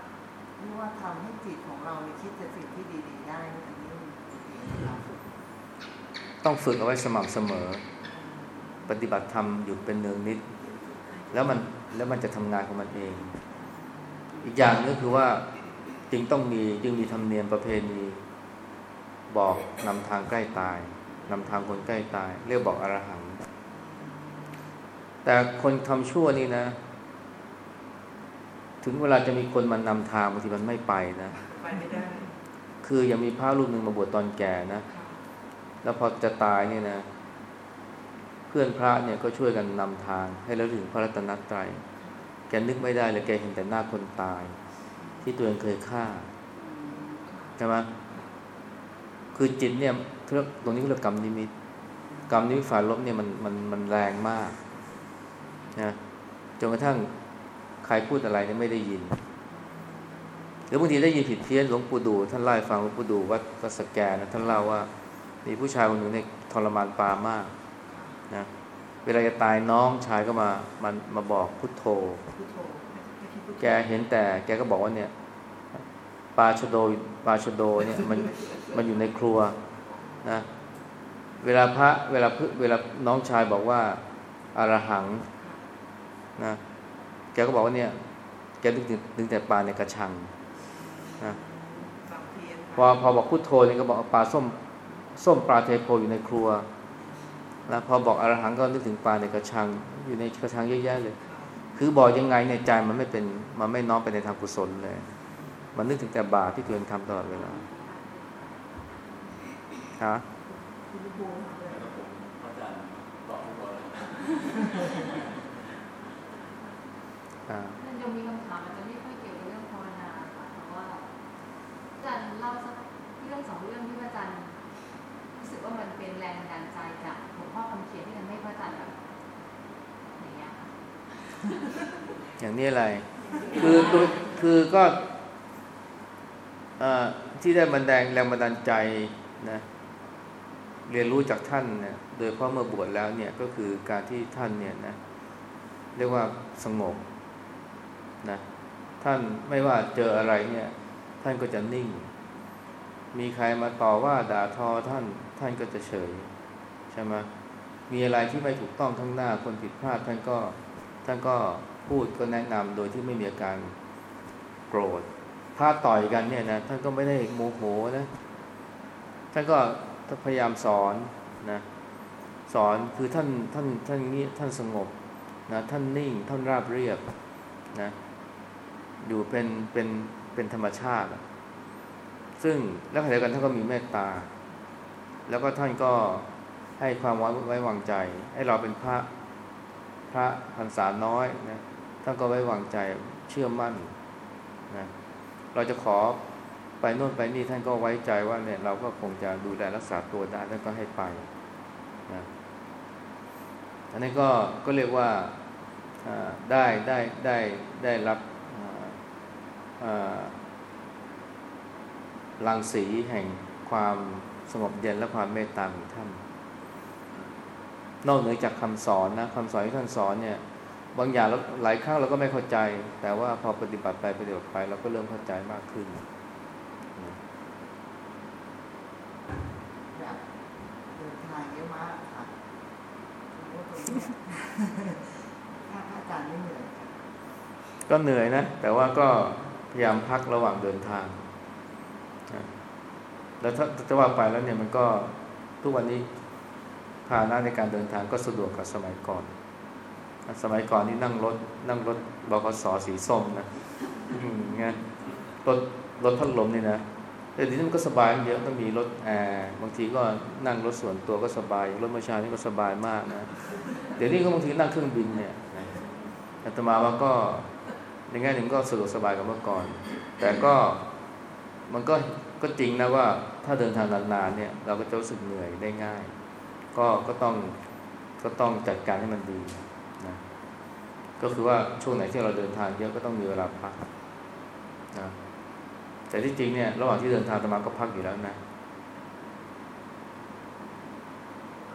หรือว่าทำให้จิตของเราเนี่ยคิดแต่สิ่งที่ดีๆได้อันนี้มันดีนะครับ ต้องฝึกเอาไว้สม่ำเสมอ ปฏิบัติธรรมอยู่เป็นเนืองนิด แล้วมันแล้วมันจะทำงานของมันเอง อีกอย่างก็คือว่าจึงต้องมีจึงมีธรรมเนียมประเพณีบอกนำทางใกล้ตายนำทางคนใกล้ตาย เรียกบอกอรหัง แต่คนทำชั่วนี่นะ ถึงเวลาจะมีคนมานำทางบางทีมันไม่ไปนะ ไปไม่ได้ คือยังมีพระรูปหนึ่งมาบวชตอนแก่นะค่ะ แล้วพอจะตายเนี่ยนะ เพื่อนพระเนี่ยก็ช่วยกันนำทาง ให้เราถึงพระรัตนตรัยแกนึกไม่ได้เลยแกเห็นแต่หน้าคนตาย ที่ตัวเองเคยฆ่าใช่ไหมคือจิตเนี่ยเรื่องตรงนี้เรียกกรรมนิมิต กรรมนิมิตฝ่ายลบเนี่ยมันมันมันแรงมากนะจนกระทั่งใครพูดอะไรเนี่ยไม่ได้ยิน หรือบางทีได้ยินผิดเพี้ยนหลวงปู่ดู ท่านเล่ฟังหลวงปู่ดูวัดวัดสแกนะท่านเล่าว่า มีผู้ชายคนหนึ่งเนี่ยทรมานปลามากนะเวลาจะตายน้องชายก็มามันมาบอกพุทโธพุทโธให้คิดพุทโธแกเห็นแต่แกก็บอกว่าเนี่ยปลาชะโดปลาชะโดเนี่ยมันมันอยู่ในครัวนะเวลาพระเวลาพเวลาน้องชายบอกว่าอารหังนะแกก็บอกว่าเนี่ย แกนึกถึงนึกแต่ปลาในกระชังนะบางเพียนพอพอบอกพุทโธนี่ก็บอกปลาส้ม ส้มปลาเทโพอยู่ในครัว แล้วพอบอกอรหังก็นึกถึงปลาในกระชัง อยู่ในกระชังเยอะแยะเลย คือบอกยังไงในยใจมันไม่เป็นมันไม่น้อมไปในทางกุศลเลย มันนึกถึงแต่บาปที่ตัวเองทำตลอดเวลาฮะพุทโธเลยแล้วผมอาจารย์บอกให้บอกเลยอ่ามันยังมีคำถามอาจจะไม่ค่อยเกี่ยวกับเรื่องภาวนาค่ะเพราะว่าอาจารย์เล่าสักเรื่องสองเรื่องที่พระอาจารย์รู้สึก ว่ามันเป็นแรงบันดาลใจจากหลวงพ่อคำเขียนที่ทำให้พระอาจารย์แบบอย่างเงี้ยอย่างนี้อะไร คือคือคือก็ที่ได้บันดาลแรงบันดาลใจนะเรียนรู้จากท่านนี่ยโดยเฉพาะเมื่อบวชแล้วเนี่ยก็คือการที่ท่านเนี่ยนะเรียกว่าสงบนะท่านไม่ว่าเจออะไรเนี่ย ท่านก็จะนิ่ง มีใครมาต่อว่าด่าทอท่าน ท่านก็จะเฉยใช่ไหมมีอะไรที่ไม่ถูกต้องข้งหน้าคนผิดพลาดท่านก็ท่านก็พูดก็แนะนำโดยที่ไม่มีอาการโกรธ ถ้าต่อยกันเนี่ยนะท่านก็ไม่ได้โมโหนะท่านก็พยายามสอนนะสอนคือท่านท่านท่านนี้ท่านสงบนะท่านนิ่งท่านราบเรียบนะอยู่เป็นเป็นเป็นธรรมชาติ ซึ่งแล้วขณะเดียวกันท่านก็มีเมตตา แล้วก็ท่านก็ให้ความไว้ไววางใจ ให้เราเป็นพระพระพรรษาน้อยนะท่านก็ไว้วางใจเชื่อมั่นนะเราจะขอไปโน่นไปนี่ท่านก็ไว้ใจว่าเนี่ยเราก็คงจะดูแลรักษาตัวได้ท่านก็ให้ไปนะอันนี้ก็ก็เรียกว่าได้ได้ได้ได้รับอ่าอ่ารังสีแห่งความ สงบเย็นและความเมตตาของท่าน นอกเหนือจากคำสอนนะคำสอนที่ท่านสอนเนี่ย บางอย่างเราหลายครั้งเราก็ไม่เข้าใจ แต่ว่าพอปฏิบัติไปปฏิบัติไปเราก็เริ่มเข้าใจมากขึ้นอยากเดินทางเยอะมากค่ะว่าตรงนี้ถ้าพระอาจารย์ไม่เหนื่อยค่ะก็เหนื่อยนะ แต่ว่าก็พยายามพักระหว่างเดินทางนะ แล้วถ้าจะว่าไปแล้วเนี่ยมันก็ทุกวันนี้พาหนะในการเดินทางก็สะดวกกว่าสมัยก่อน สมัยก่อนนี่นั่งรถ นั่งรถบขสสีส้มนะอืมไงรถรถพัดลมนี่นะแต่เดี๋ยวนี้มันก็สบายเยอะต้องมีรถแอร์บางทีก็นั่งรถส่วนตัวก็สบาย รถเมื่อเช้านี่ก็สบายมากนะเดี๋ยวนี้ก็บางทีนั่งเครื่องบินเนี่ยอาตมาว่าก็ในแง่หนึ่งก็สะดวกสบายกว่าเมื่อก่อน แต่ก็มันก็ ก็จริงนะว่าถ้าเดินทางนานๆเนี่ย เราก็จะรู้สึกเหนื่อยได้ง่าย ก็ก็ต้องก็ต้องจัดการให้มันดีนะก็คือว่าช่วงไหนที่เราเดินทางเยอะก็ต้องมีเวลาพักนะแต่ที่จริงเนี่ยระหว่างที่เดินทางอาตมาก็พักอยู่แล้วนะ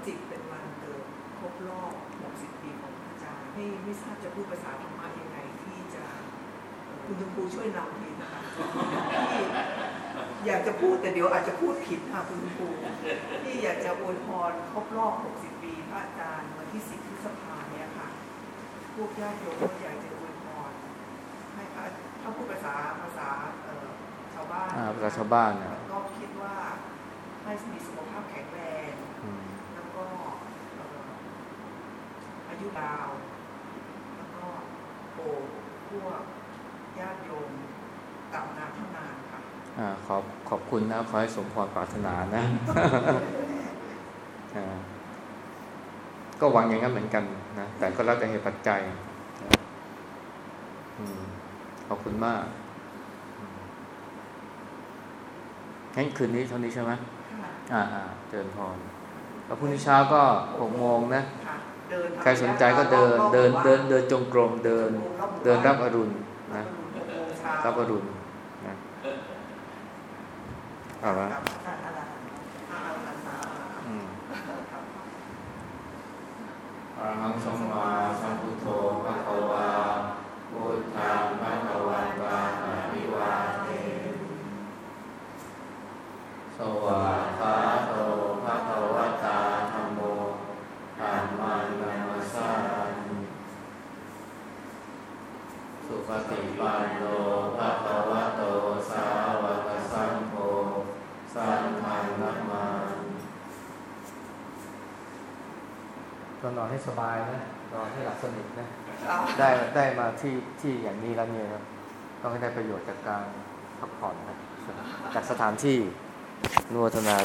จิตเป็นวันเกิดครบรอบ60ปีของอาจารย์ไม่ไม่ทราบจะพูดภาษาธรรมะยังไงที่จะเอ่อคุณชมพูช่วยนำทีนะคะที่ อยากจะพูดแต่เดี๋ยวอาจจะพูดผิดค่ะคุณชมพูที่อยากจะอวยพรครบรอบ 60 ปีพระอาจารย์วันที่ 10พฤษภาเนี่ยค่ะพวกญาติโยมก็อยากจะอวยพรให้พระถ้าพูดภาษาภาษาเอ่อชาวบ้านอ่าภาษาชาวบ้านนะก็คิดว่าให้มีสุขภาพแข็งแรงอืมแล้วก็เอ่ออายุยาวแล้วก็โปรดพวกญาติโยมกลับนานเท่านานค่ะ อ่าขอบขอบคุณนะ ขอให้สมพรปรารถนานะอ่าก็หวังอย่างนั้นเหมือนกันนะ แต่ก็แล้วแต่เหตุปัจจัยนะอืมขอบคุณมากอืมงั้นคืนนี้เท่านี้ใช่ไหมค่ะอ่าอ่าเดินพรแล้วพรุ่งนี้เช้าก็หกโมงนะค่ะเดินทางใครสนใจก็เดินรอบๆเดินหมู่เดินบ้าเดินจงกรม เดิน เดินรับอรุณนะหกโมงเช้ารับอรุณนะเอาละครับอะอะไรอ่าอ่าอ่าอ่าอืมครับอะระหังสัมมาสัมพุทโธภะคะวาพุทธังภะคะวันตังอะภิวาเทสวาคาโตภะคะวะตาธัมโมธัมมังนัมมัสสามิสุปฏิปันโนภะ ก็นอนให้สบายนะนอนให้หลับสนิทนะครับได้ได้มาที่ที่อย่างนี้แล้วเนี่ยครับต้องให้ได้ประโยชน์จากการพักผ่อนนะจากสถานที่นวทนาด้วย